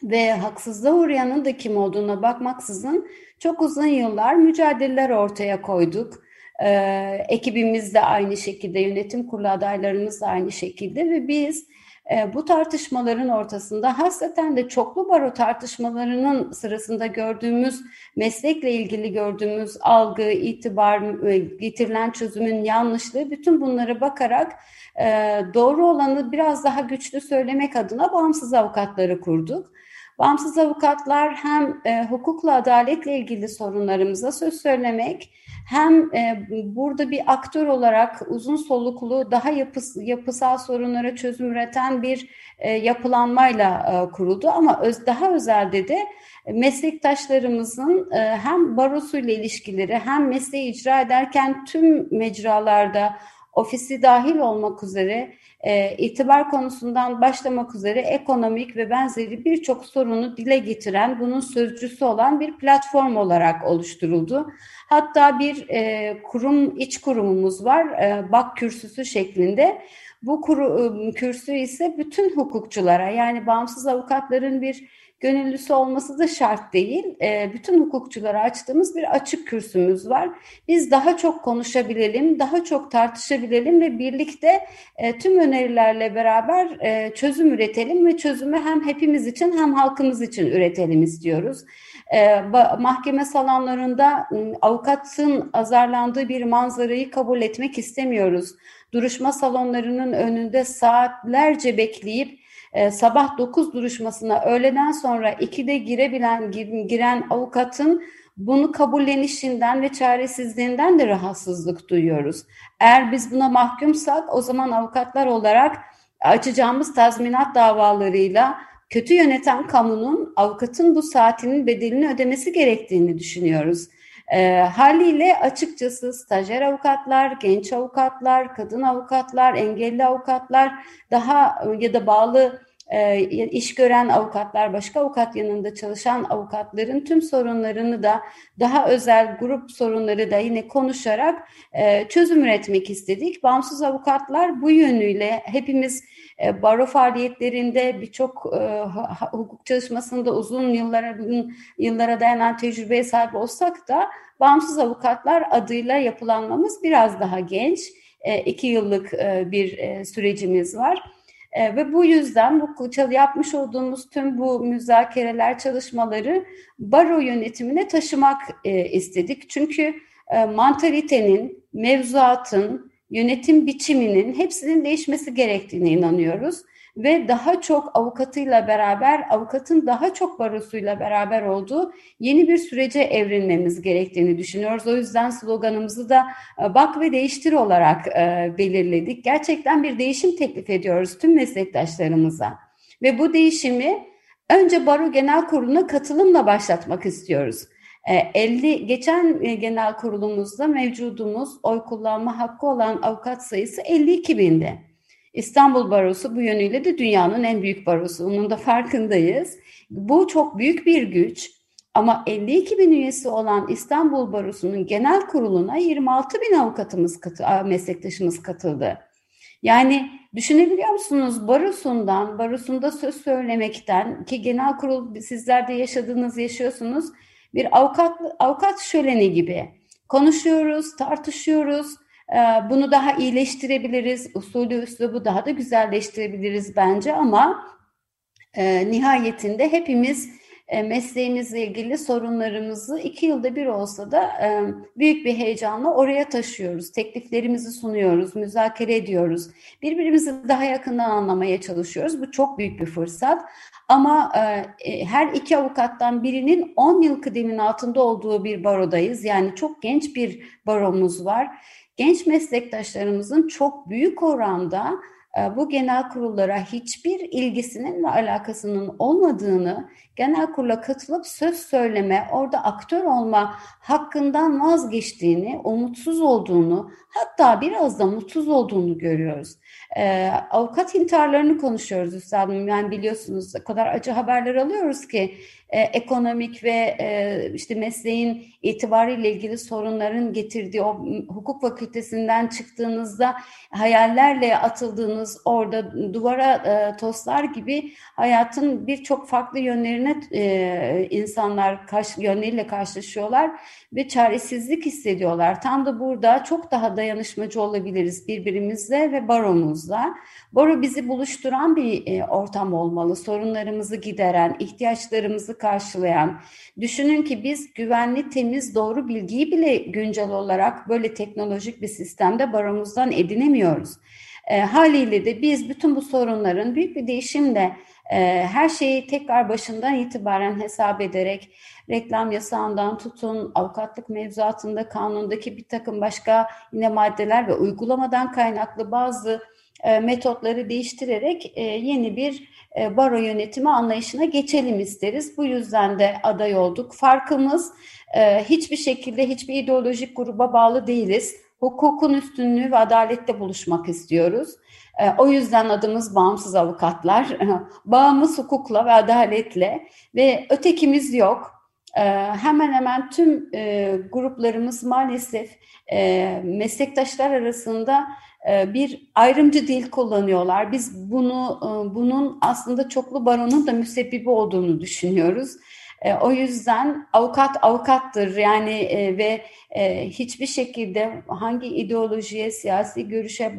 ve haksızlığa uğrayanın da kim olduğuna bakmaksızın çok uzun yıllar mücadeleler ortaya koyduk. Ee, ekibimiz de aynı şekilde, yönetim kurulu adaylarımız da aynı şekilde ve biz e, bu tartışmaların ortasında hasreten de çoklu baro tartışmalarının sırasında gördüğümüz meslekle ilgili gördüğümüz algı, itibar, e, getirilen çözümün yanlışlığı bütün bunlara bakarak e, doğru olanı biraz daha güçlü söylemek adına bağımsız avukatları kurduk. Bağımsız avukatlar hem e, hukukla, adaletle ilgili sorunlarımıza söz söylemek, hem e, burada bir aktör olarak uzun soluklu, daha yapıs, yapısal sorunlara çözüm üreten bir e, yapılanmayla e, kuruldu. Ama öz, daha özelde de meslektaşlarımızın e, hem barosuyla ilişkileri hem mesleği icra ederken tüm mecralarda ofisi dahil olmak üzere e, itibar konusundan başlamak üzere ekonomik ve benzeri birçok sorunu dile getiren, bunun sözcüsü olan bir platform olarak oluşturuldu. Hatta bir e, kurum, iç kurumumuz var, e, BAK kürsüsü şeklinde. Bu kuru, e, kürsü ise bütün hukukçulara yani bağımsız avukatların bir gönüllüsü olması da şart değil. E, bütün hukukçulara açtığımız bir açık kürsümüz var. Biz daha çok konuşabilelim, daha çok tartışabilelim ve birlikte e, tüm önerilerle beraber e, çözüm üretelim ve çözümü hem hepimiz için hem halkımız için üretelim istiyoruz. E, mahkeme salonlarında avukatın azarlandığı bir manzarayı kabul etmek istemiyoruz. Duruşma salonlarının önünde saatlerce bekleyip e, sabah 9 duruşmasına öğleden sonra 2'de girebilen giren avukatın bunu kabullenişinden ve çaresizliğinden de rahatsızlık duyuyoruz. Eğer biz buna mahkumsak o zaman avukatlar olarak açacağımız tazminat davalarıyla kötü yöneten kamunun avukatın bu saatinin bedelini ödemesi gerektiğini düşünüyoruz. E, haliyle açıkçası stajyer avukatlar, genç avukatlar, kadın avukatlar, engelli avukatlar daha ya da bağlı e, iş gören avukatlar, başka avukat yanında çalışan avukatların tüm sorunlarını da daha özel grup sorunları da yine konuşarak e, çözüm üretmek istedik. Bağımsız avukatlar bu yönüyle hepimiz e, baro faaliyetlerinde birçok e, hukuk çalışmasında uzun yıllara, yıllara dayanan tecrübeye sahip olsak da bağımsız avukatlar adıyla yapılanmamız biraz daha genç. E, iki yıllık e, bir e, sürecimiz var. E, ve bu yüzden bu yapmış olduğumuz tüm bu müzakereler çalışmaları baro yönetimine taşımak e, istedik. Çünkü e, mantalitenin, mevzuatın, yönetim biçiminin hepsinin değişmesi gerektiğine inanıyoruz ve daha çok avukatıyla beraber, avukatın daha çok barosuyla beraber olduğu yeni bir sürece evrilmemiz gerektiğini düşünüyoruz. O yüzden sloganımızı da e, bak ve değiştir olarak e, belirledik. Gerçekten bir değişim teklif ediyoruz tüm meslektaşlarımıza. Ve bu değişimi önce Baro Genel Kurulu'na katılımla başlatmak istiyoruz. 50 e, geçen genel kurulumuzda mevcudumuz oy kullanma hakkı olan avukat sayısı 52 bindi. İstanbul Barosu bu yönüyle de dünyanın en büyük barosu. Onun da farkındayız. Bu çok büyük bir güç. Ama 52 bin üyesi olan İstanbul Barosu'nun genel kuruluna 26 bin avukatımız, katı, meslektaşımız katıldı. Yani düşünebiliyor musunuz barosundan, barosunda söz söylemekten ki genel kurul sizler de yaşadığınız, yaşıyorsunuz bir avukat avukat şöleni gibi konuşuyoruz, tartışıyoruz, bunu daha iyileştirebiliriz, usulü üslubu daha da güzelleştirebiliriz bence ama e, nihayetinde hepimiz e, mesleğimizle ilgili sorunlarımızı iki yılda bir olsa da e, büyük bir heyecanla oraya taşıyoruz. Tekliflerimizi sunuyoruz, müzakere ediyoruz. Birbirimizi daha yakından anlamaya çalışıyoruz. Bu çok büyük bir fırsat. Ama her iki avukattan birinin 10 yıl kıdemin altında olduğu bir barodayız. Yani çok genç bir baromuz var genç meslektaşlarımızın çok büyük oranda e, bu genel kurullara hiçbir ilgisinin ve alakasının olmadığını, genel kurula katılıp söz söyleme, orada aktör olma hakkından vazgeçtiğini, umutsuz olduğunu, hatta biraz da mutsuz olduğunu görüyoruz. Ee, avukat intiharlarını konuşuyoruz üstadım. Yani biliyorsunuz o kadar acı haberler alıyoruz ki e, ekonomik ve e, işte mesleğin itibariyle ilgili sorunların getirdiği o hukuk fakültesinden çıktığınızda hayallerle atıldığınız orada duvara e, toslar gibi hayatın birçok farklı yönlerine e, insanlar karşı, yönleriyle karşılaşıyorlar ve çaresizlik hissediyorlar. Tam da burada çok daha dayanışmacı olabiliriz birbirimizle ve baromuzla. Baro bizi buluşturan bir e, ortam olmalı. Sorunlarımızı gideren, ihtiyaçlarımızı karşılayan. Düşünün ki biz güvenli, temiz, doğru bilgiyi bile güncel olarak böyle teknolojik bir sistemde baromuzdan edinemiyoruz. E, haliyle de biz bütün bu sorunların büyük bir değişimle e, her şeyi tekrar başından itibaren hesap ederek reklam yasağından tutun, avukatlık mevzuatında, kanundaki bir takım başka yine maddeler ve uygulamadan kaynaklı bazı metotları değiştirerek e, yeni bir e, baro yönetimi anlayışına geçelim isteriz. Bu yüzden de aday olduk. Farkımız hiçbir şekilde hiçbir ideolojik gruba bağlı değiliz. hukukun üstünlüğü ve adalette buluşmak istiyoruz. E, o yüzden adımız bağımsız avukatlar. Bağımız hukukla ve adaletle ve ötekimiz yok. E, hemen hemen tüm e, gruplarımız maalesef meslektaşlar arasında bir ayrımcı dil kullanıyorlar. Biz bunu bunun aslında çoklu baronun da müsebbibi olduğunu düşünüyoruz. E, o yüzden avukat avukattır yani e, ve e, hiçbir şekilde hangi ideolojiye, siyasi görüşe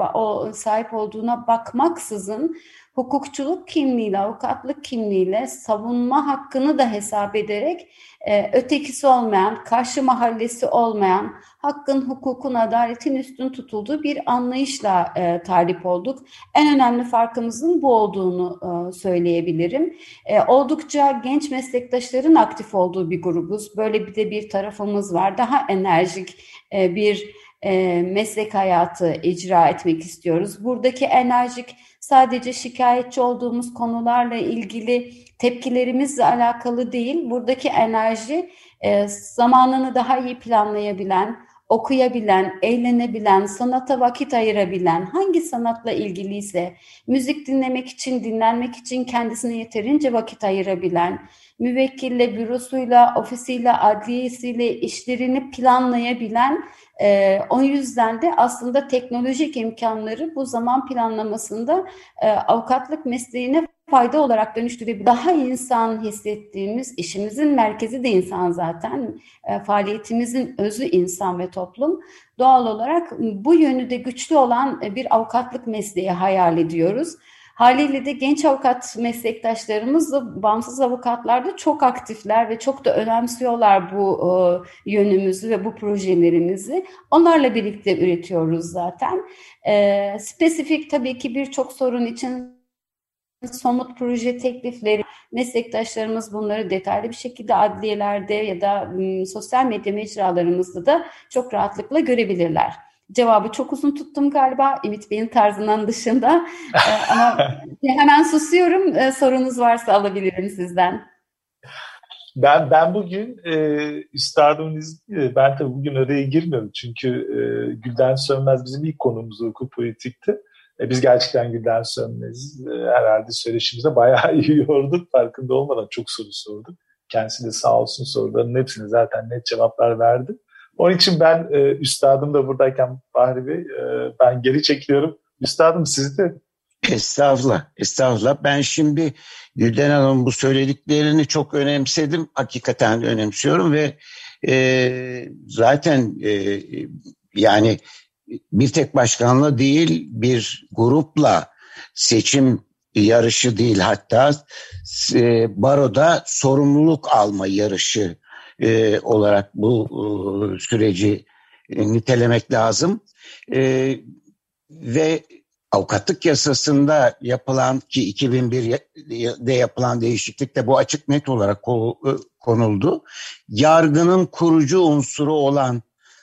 sahip olduğuna bakmaksızın hukukçuluk kimliğiyle, avukatlık kimliğiyle savunma hakkını da hesap ederek e, ötekisi olmayan, karşı mahallesi olmayan, hakkın, hukukun, adaletin üstün tutulduğu bir anlayışla e, talip olduk. En önemli farkımızın bu olduğunu e, söyleyebilirim. E, oldukça genç meslektaşların aktif olduğu bir grubuz. Böyle bir de bir tarafımız var. Daha enerjik e, bir e, meslek hayatı icra etmek istiyoruz. Buradaki enerjik sadece şikayetçi olduğumuz konularla ilgili tepkilerimizle alakalı değil. Buradaki enerji e, zamanını daha iyi planlayabilen, okuyabilen, eğlenebilen, sanata vakit ayırabilen, hangi sanatla ilgiliyse, müzik dinlemek için, dinlenmek için kendisine yeterince vakit ayırabilen, müvekkille, bürosuyla, ofisiyle, adliyesiyle işlerini planlayabilen e, o yüzden de aslında teknolojik imkanları bu zaman planlamasında e, avukatlık mesleğine fayda olarak dönüştürebilir. Daha insan hissettiğimiz, işimizin merkezi de insan zaten, e, faaliyetimizin özü insan ve toplum. Doğal olarak bu yönü de güçlü olan bir avukatlık mesleği hayal ediyoruz. Haliyle de genç avukat meslektaşlarımız da bağımsız avukatlarda çok aktifler ve çok da önemsiyorlar bu e, yönümüzü ve bu projelerimizi. Onlarla birlikte üretiyoruz zaten. E, spesifik tabii ki birçok sorun için somut proje teklifleri, meslektaşlarımız bunları detaylı bir şekilde adliyelerde ya da m, sosyal medya mecralarımızda da çok rahatlıkla görebilirler. Cevabı çok uzun tuttum galiba Ümit Bey'in tarzından dışında. ee, ama hemen susuyorum. Ee, sorunuz varsa alabilirim sizden. Ben ben bugün e, üstadımın izniyle ben tabii bugün oraya girmiyorum. Çünkü e, Gülden Sönmez bizim ilk konumuz hukuk politikti. E, biz gerçekten Gülden Sönmez e, herhalde söyleşimizde bayağı iyi yorduk. Farkında olmadan çok soru sorduk. Kendisi de sağ olsun soruların hepsine zaten net cevaplar verdi. Onun için ben e, üstadım da buradayken Bahri Bey e, ben geri çekiliyorum. Üstadım siz de. Estağfurullah, estağfurullah. Ben şimdi Gülden Hanım bu söylediklerini çok önemsedim. Hakikaten önemsiyorum ve e, zaten e, yani bir tek başkanla değil bir grupla seçim yarışı değil hatta e, baroda sorumluluk alma yarışı e, olarak bu e, süreci e, nitelemek lazım. E, ve avukatlık yasasında yapılan ki 2001'de yapılan değişiklikte bu açık net olarak e, konuldu. Yargının kurucu unsuru olan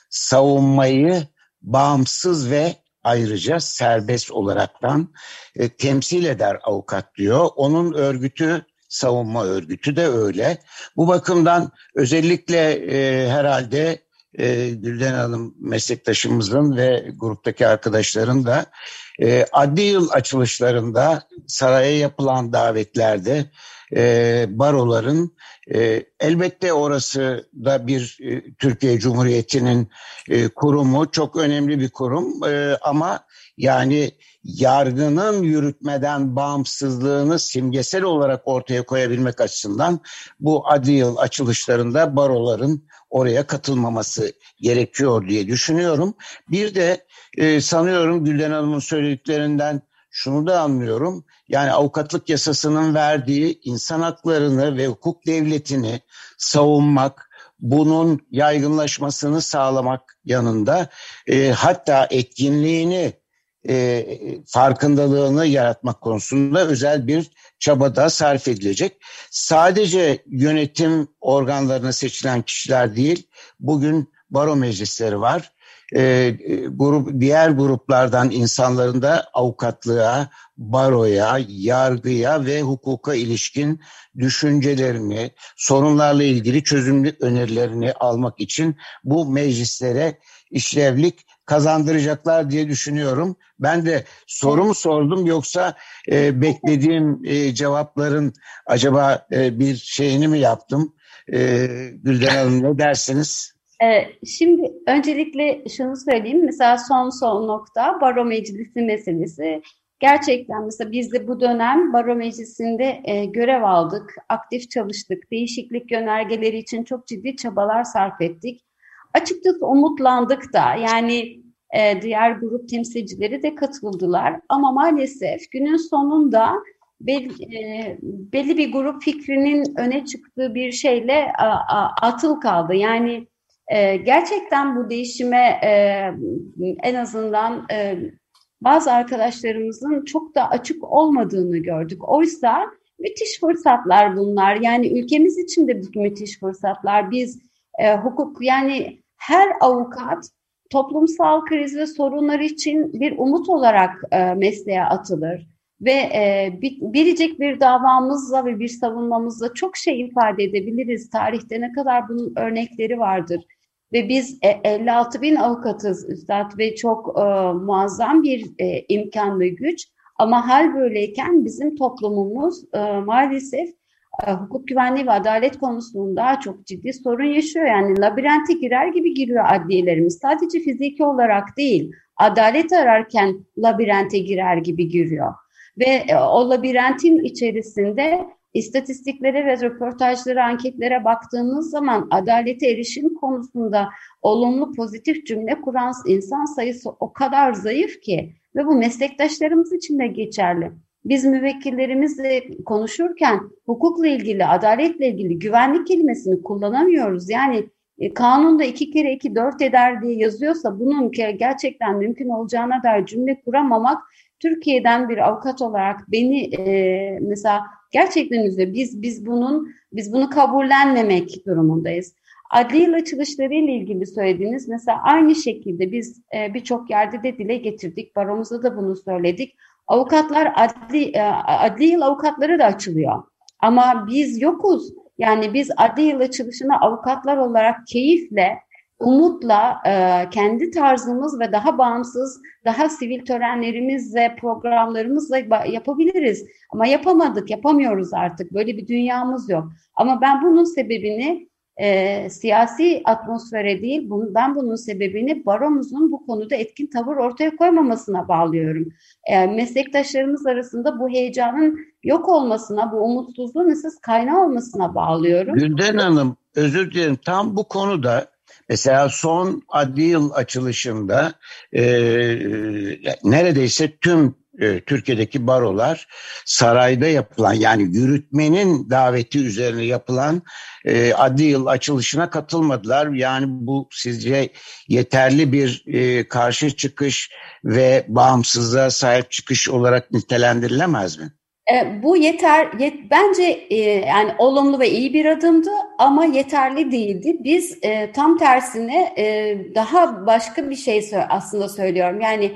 savunmayı bağımsız ve ayrıca serbest olaraktan e, temsil eder avukat diyor. Onun örgütü savunma örgütü de öyle. Bu bakımdan özellikle e, herhalde e, Gülden Hanım meslektaşımızın ve gruptaki arkadaşların da e, adli yıl açılışlarında saraya yapılan davetlerde e, baroların e, elbette orası da bir e, Türkiye Cumhuriyeti'nin e, kurumu çok önemli bir kurum e, ama yani yargının yürütmeden bağımsızlığını simgesel olarak ortaya koyabilmek açısından bu adli yıl açılışlarında baroların oraya katılmaması gerekiyor diye düşünüyorum. Bir de e, sanıyorum Gülden Hanım'ın söylediklerinden şunu da anlıyorum. Yani avukatlık yasasının verdiği insan haklarını ve hukuk devletini savunmak, bunun yaygınlaşmasını sağlamak yanında e, hatta etkinliğini e, farkındalığını yaratmak konusunda özel bir çabada sarf edilecek. Sadece yönetim organlarına seçilen kişiler değil, bugün baro meclisleri var. E, grup diğer gruplardan insanların da avukatlığa, baroya, yargıya ve hukuka ilişkin düşüncelerini, sorunlarla ilgili çözümlü önerilerini almak için bu meclislere işlevlik kazandıracaklar diye düşünüyorum. Ben de sorumu sordum yoksa e, beklediğim e, cevapların acaba e, bir şeyini mi yaptım? E, Gülden Hanım ne dersiniz? Ee, şimdi öncelikle şunu söyleyeyim. Mesela son son nokta baro meclisi meselesi. Gerçekten mesela biz de bu dönem baro meclisinde e, görev aldık, aktif çalıştık, değişiklik yönergeleri için çok ciddi çabalar sarf ettik. Açıkçası umutlandık da yani e, diğer grup temsilcileri de katıldılar ama maalesef günün sonunda belli, e, belli bir grup fikrinin öne çıktığı bir şeyle a, a, atıl kaldı. Yani e, gerçekten bu değişime e, en azından e, bazı arkadaşlarımızın çok da açık olmadığını gördük. Oysa müthiş fırsatlar bunlar. Yani ülkemiz için de müthiş fırsatlar. Biz e, hukuk yani her avukat toplumsal kriz ve sorunlar için bir umut olarak e, mesleğe atılır. Ve e, biricik bir davamızla ve bir savunmamızla çok şey ifade edebiliriz. Tarihte ne kadar bunun örnekleri vardır. Ve biz 56 e, bin avukatız üstad ve çok e, muazzam bir e, imkan ve güç. Ama hal böyleyken bizim toplumumuz e, maalesef hukuk güvenliği ve adalet konusunda çok ciddi sorun yaşıyor. Yani labirente girer gibi giriyor adliyelerimiz. Sadece fiziki olarak değil, adalet ararken labirente girer gibi giriyor. Ve e, o labirentin içerisinde istatistiklere ve röportajlara, anketlere baktığımız zaman adalete erişim konusunda olumlu pozitif cümle kuran insan sayısı o kadar zayıf ki ve bu meslektaşlarımız için de geçerli. Biz müvekkillerimizle konuşurken hukukla ilgili, adaletle ilgili güvenlik kelimesini kullanamıyoruz. Yani e, kanunda iki kere iki dört eder diye yazıyorsa bunun gerçekten mümkün olacağına dair cümle kuramamak Türkiye'den bir avukat olarak beni e, mesela gerçekten üzüyor. Biz biz bunun biz bunu kabullenmemek durumundayız. Adli yıl açılışları ile ilgili söylediğiniz mesela aynı şekilde biz e, birçok yerde de dile getirdik. Baromuzda da bunu söyledik. Avukatlar adli e, adli yıl avukatları da açılıyor. Ama biz yokuz. Yani biz adli yıl açılışına avukatlar olarak keyifle umutla e, kendi tarzımız ve daha bağımsız, daha sivil törenlerimizle, programlarımızla yapabiliriz. Ama yapamadık, yapamıyoruz artık. Böyle bir dünyamız yok. Ama ben bunun sebebini e, siyasi atmosfere değil, bunu, ben bunun sebebini baromuzun bu konuda etkin tavır ortaya koymamasına bağlıyorum. E, meslektaşlarımız arasında bu heyecanın yok olmasına, bu umutsuzluğun esas kaynağı olmasına bağlıyorum. Gülden Hanım, özür dilerim. Tam bu konuda Mesela son adli yıl açılışında e, neredeyse tüm e, Türkiye'deki barolar sarayda yapılan yani yürütmenin daveti üzerine yapılan e, adli yıl açılışına katılmadılar. Yani bu sizce yeterli bir e, karşı çıkış ve bağımsızlığa sahip çıkış olarak nitelendirilemez mi? E, bu yeter, yet, bence e, yani olumlu ve iyi bir adımdı ama yeterli değildi. Biz e, tam tersine e, daha başka bir şey aslında söylüyorum. Yani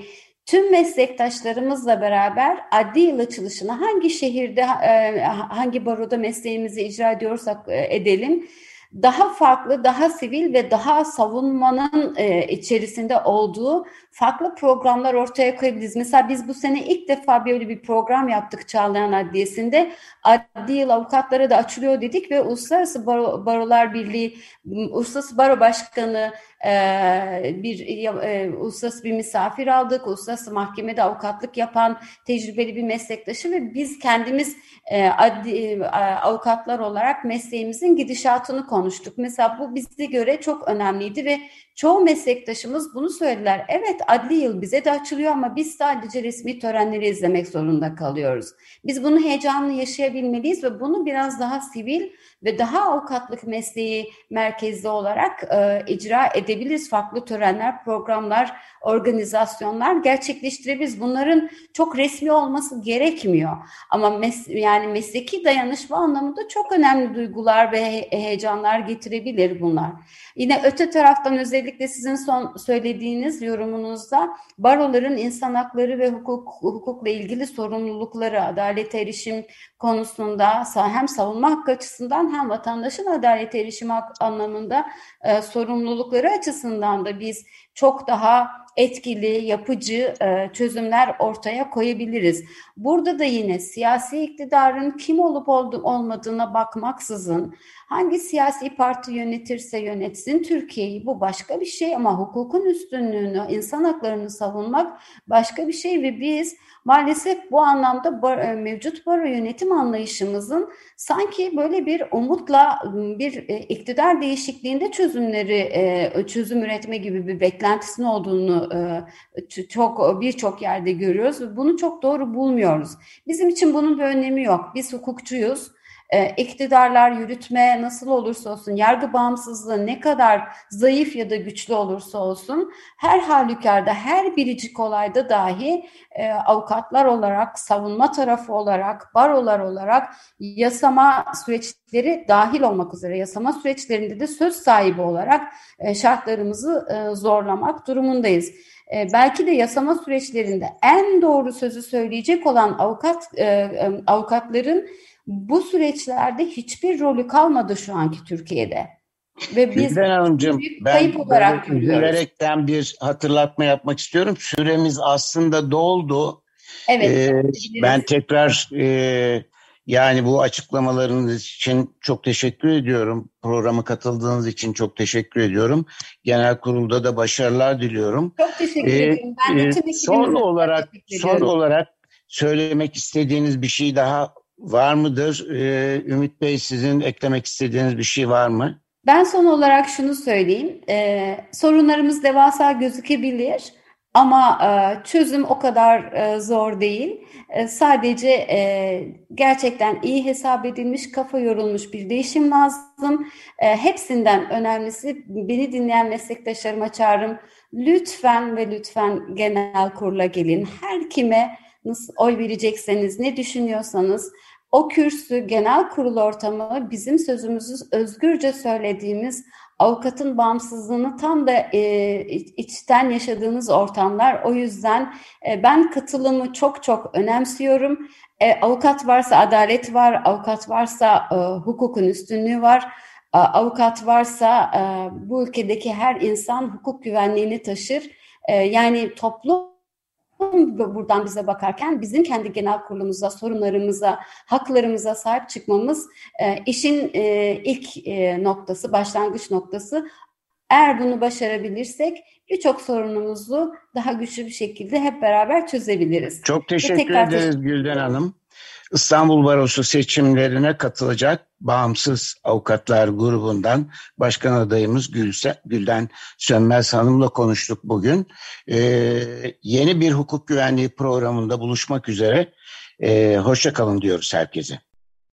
tüm meslektaşlarımızla beraber adli yıl açılışına hangi şehirde, e, hangi baroda mesleğimizi icra ediyorsak e, edelim daha farklı, daha sivil ve daha savunmanın e, içerisinde olduğu farklı programlar ortaya koyabiliriz. Mesela biz bu sene ilk defa böyle bir program yaptık Çağlayan Adliyesi'nde. Adli yıl avukatlara da açılıyor dedik ve Uluslararası Baro, Barolar Birliği, Uluslararası Baro Başkanı e, bir e, uluslararası bir misafir aldık. Uluslararası mahkemede avukatlık yapan tecrübeli bir meslektaşı ve biz kendimiz e, adli, e, avukatlar olarak mesleğimizin gidişatını konuştuk. Mesela bu bize göre çok önemliydi ve çoğu meslektaşımız bunu söylediler. Evet adli yıl bize de açılıyor ama biz sadece resmi törenleri izlemek zorunda kalıyoruz. Biz bunu heyecanlı yaşayabilmeliyiz ve bunu biraz daha sivil ve daha avukatlık mesleği merkezli olarak e, icra edebiliriz. Farklı törenler, programlar, organizasyonlar gerçekleştirebiliriz. Bunların çok resmi olması gerekmiyor. Ama mes yani mesleki dayanışma anlamında çok önemli duygular ve he heyecanlar getirebilir bunlar. Yine öte taraftan özellikle sizin son söylediğiniz yorumunuzda baroların insan hakları ve hukuk hukukla ilgili sorumlulukları, adalet erişim konusunda hem savunma hakkı açısından hem vatandaşın adalet erişimi anlamında e, sorumlulukları açısından da biz çok daha etkili, yapıcı e, çözümler ortaya koyabiliriz. Burada da yine siyasi iktidarın kim olup olmadığına bakmaksızın hangi siyasi parti yönetirse yönetsin Türkiye'yi bu başka bir şey ama hukukun üstünlüğünü, insan haklarını savunmak başka bir şey ve biz maalesef bu anlamda bar, e, mevcut baro yönetim anlayışımızın sanki böyle bir umutla bir e, iktidar değişikliğinde çözümleri e, çözüm üretme gibi bir beklentisinin olduğunu çok birçok yerde görüyoruz. Bunu çok doğru bulmuyoruz. Bizim için bunun bir önemi yok. Biz hukukçuyuz e, iktidarlar yürütme nasıl olursa olsun, yargı bağımsızlığı ne kadar zayıf ya da güçlü olursa olsun, her halükarda, her biricik olayda dahi e, avukatlar olarak, savunma tarafı olarak, barolar olarak yasama süreçleri dahil olmak üzere yasama süreçlerinde de söz sahibi olarak e, şartlarımızı e, zorlamak durumundayız. E, belki de yasama süreçlerinde en doğru sözü söyleyecek olan avukat e, e, avukatların bu süreçlerde hiçbir rolü kalmadı şu anki Türkiye'de. Ve biz Gülden Hanımcığım ben olarak üzülerekten bir hatırlatma yapmak istiyorum. Süremiz aslında doldu. Evet. Ee, ben tekrar e, yani bu açıklamalarınız için çok teşekkür ediyorum. Programa katıldığınız için çok teşekkür ediyorum. Genel kurulda da başarılar diliyorum. Çok teşekkür ee, ederim. Ben e, son olarak son olarak söylemek istediğiniz bir şey daha var mıdır? Ee, Ümit Bey sizin eklemek istediğiniz bir şey var mı? Ben son olarak şunu söyleyeyim. Ee, sorunlarımız devasa gözükebilir ama e, çözüm o kadar e, zor değil. E, sadece e, gerçekten iyi hesap edilmiş, kafa yorulmuş bir değişim lazım. E, hepsinden önemlisi beni dinleyen meslektaşlarıma çağrım. Lütfen ve lütfen genel kurula gelin. Her kime nasıl oy verecekseniz, ne düşünüyorsanız o kürsü, genel kurul ortamı bizim sözümüzü özgürce söylediğimiz avukatın bağımsızlığını tam da e, içten yaşadığınız ortamlar. O yüzden e, ben katılımı çok çok önemsiyorum. E, avukat varsa adalet var, avukat varsa e, hukukun üstünlüğü var. E, avukat varsa e, bu ülkedeki her insan hukuk güvenliğini taşır. E, yani toplum buradan bize bakarken bizim kendi genel kurulumuza, sorunlarımıza, haklarımıza sahip çıkmamız e, işin e, ilk e, noktası, başlangıç noktası. Eğer bunu başarabilirsek birçok sorunumuzu daha güçlü bir şekilde hep beraber çözebiliriz. Çok teşekkür ederiz Gülden Hanım. İstanbul Barosu seçimlerine katılacak bağımsız avukatlar grubundan başkan adayımız Gülse, Gülden Sönmez Hanım'la konuştuk bugün. Ee, yeni bir hukuk güvenliği programında buluşmak üzere. Ee, hoşça kalın diyoruz herkese.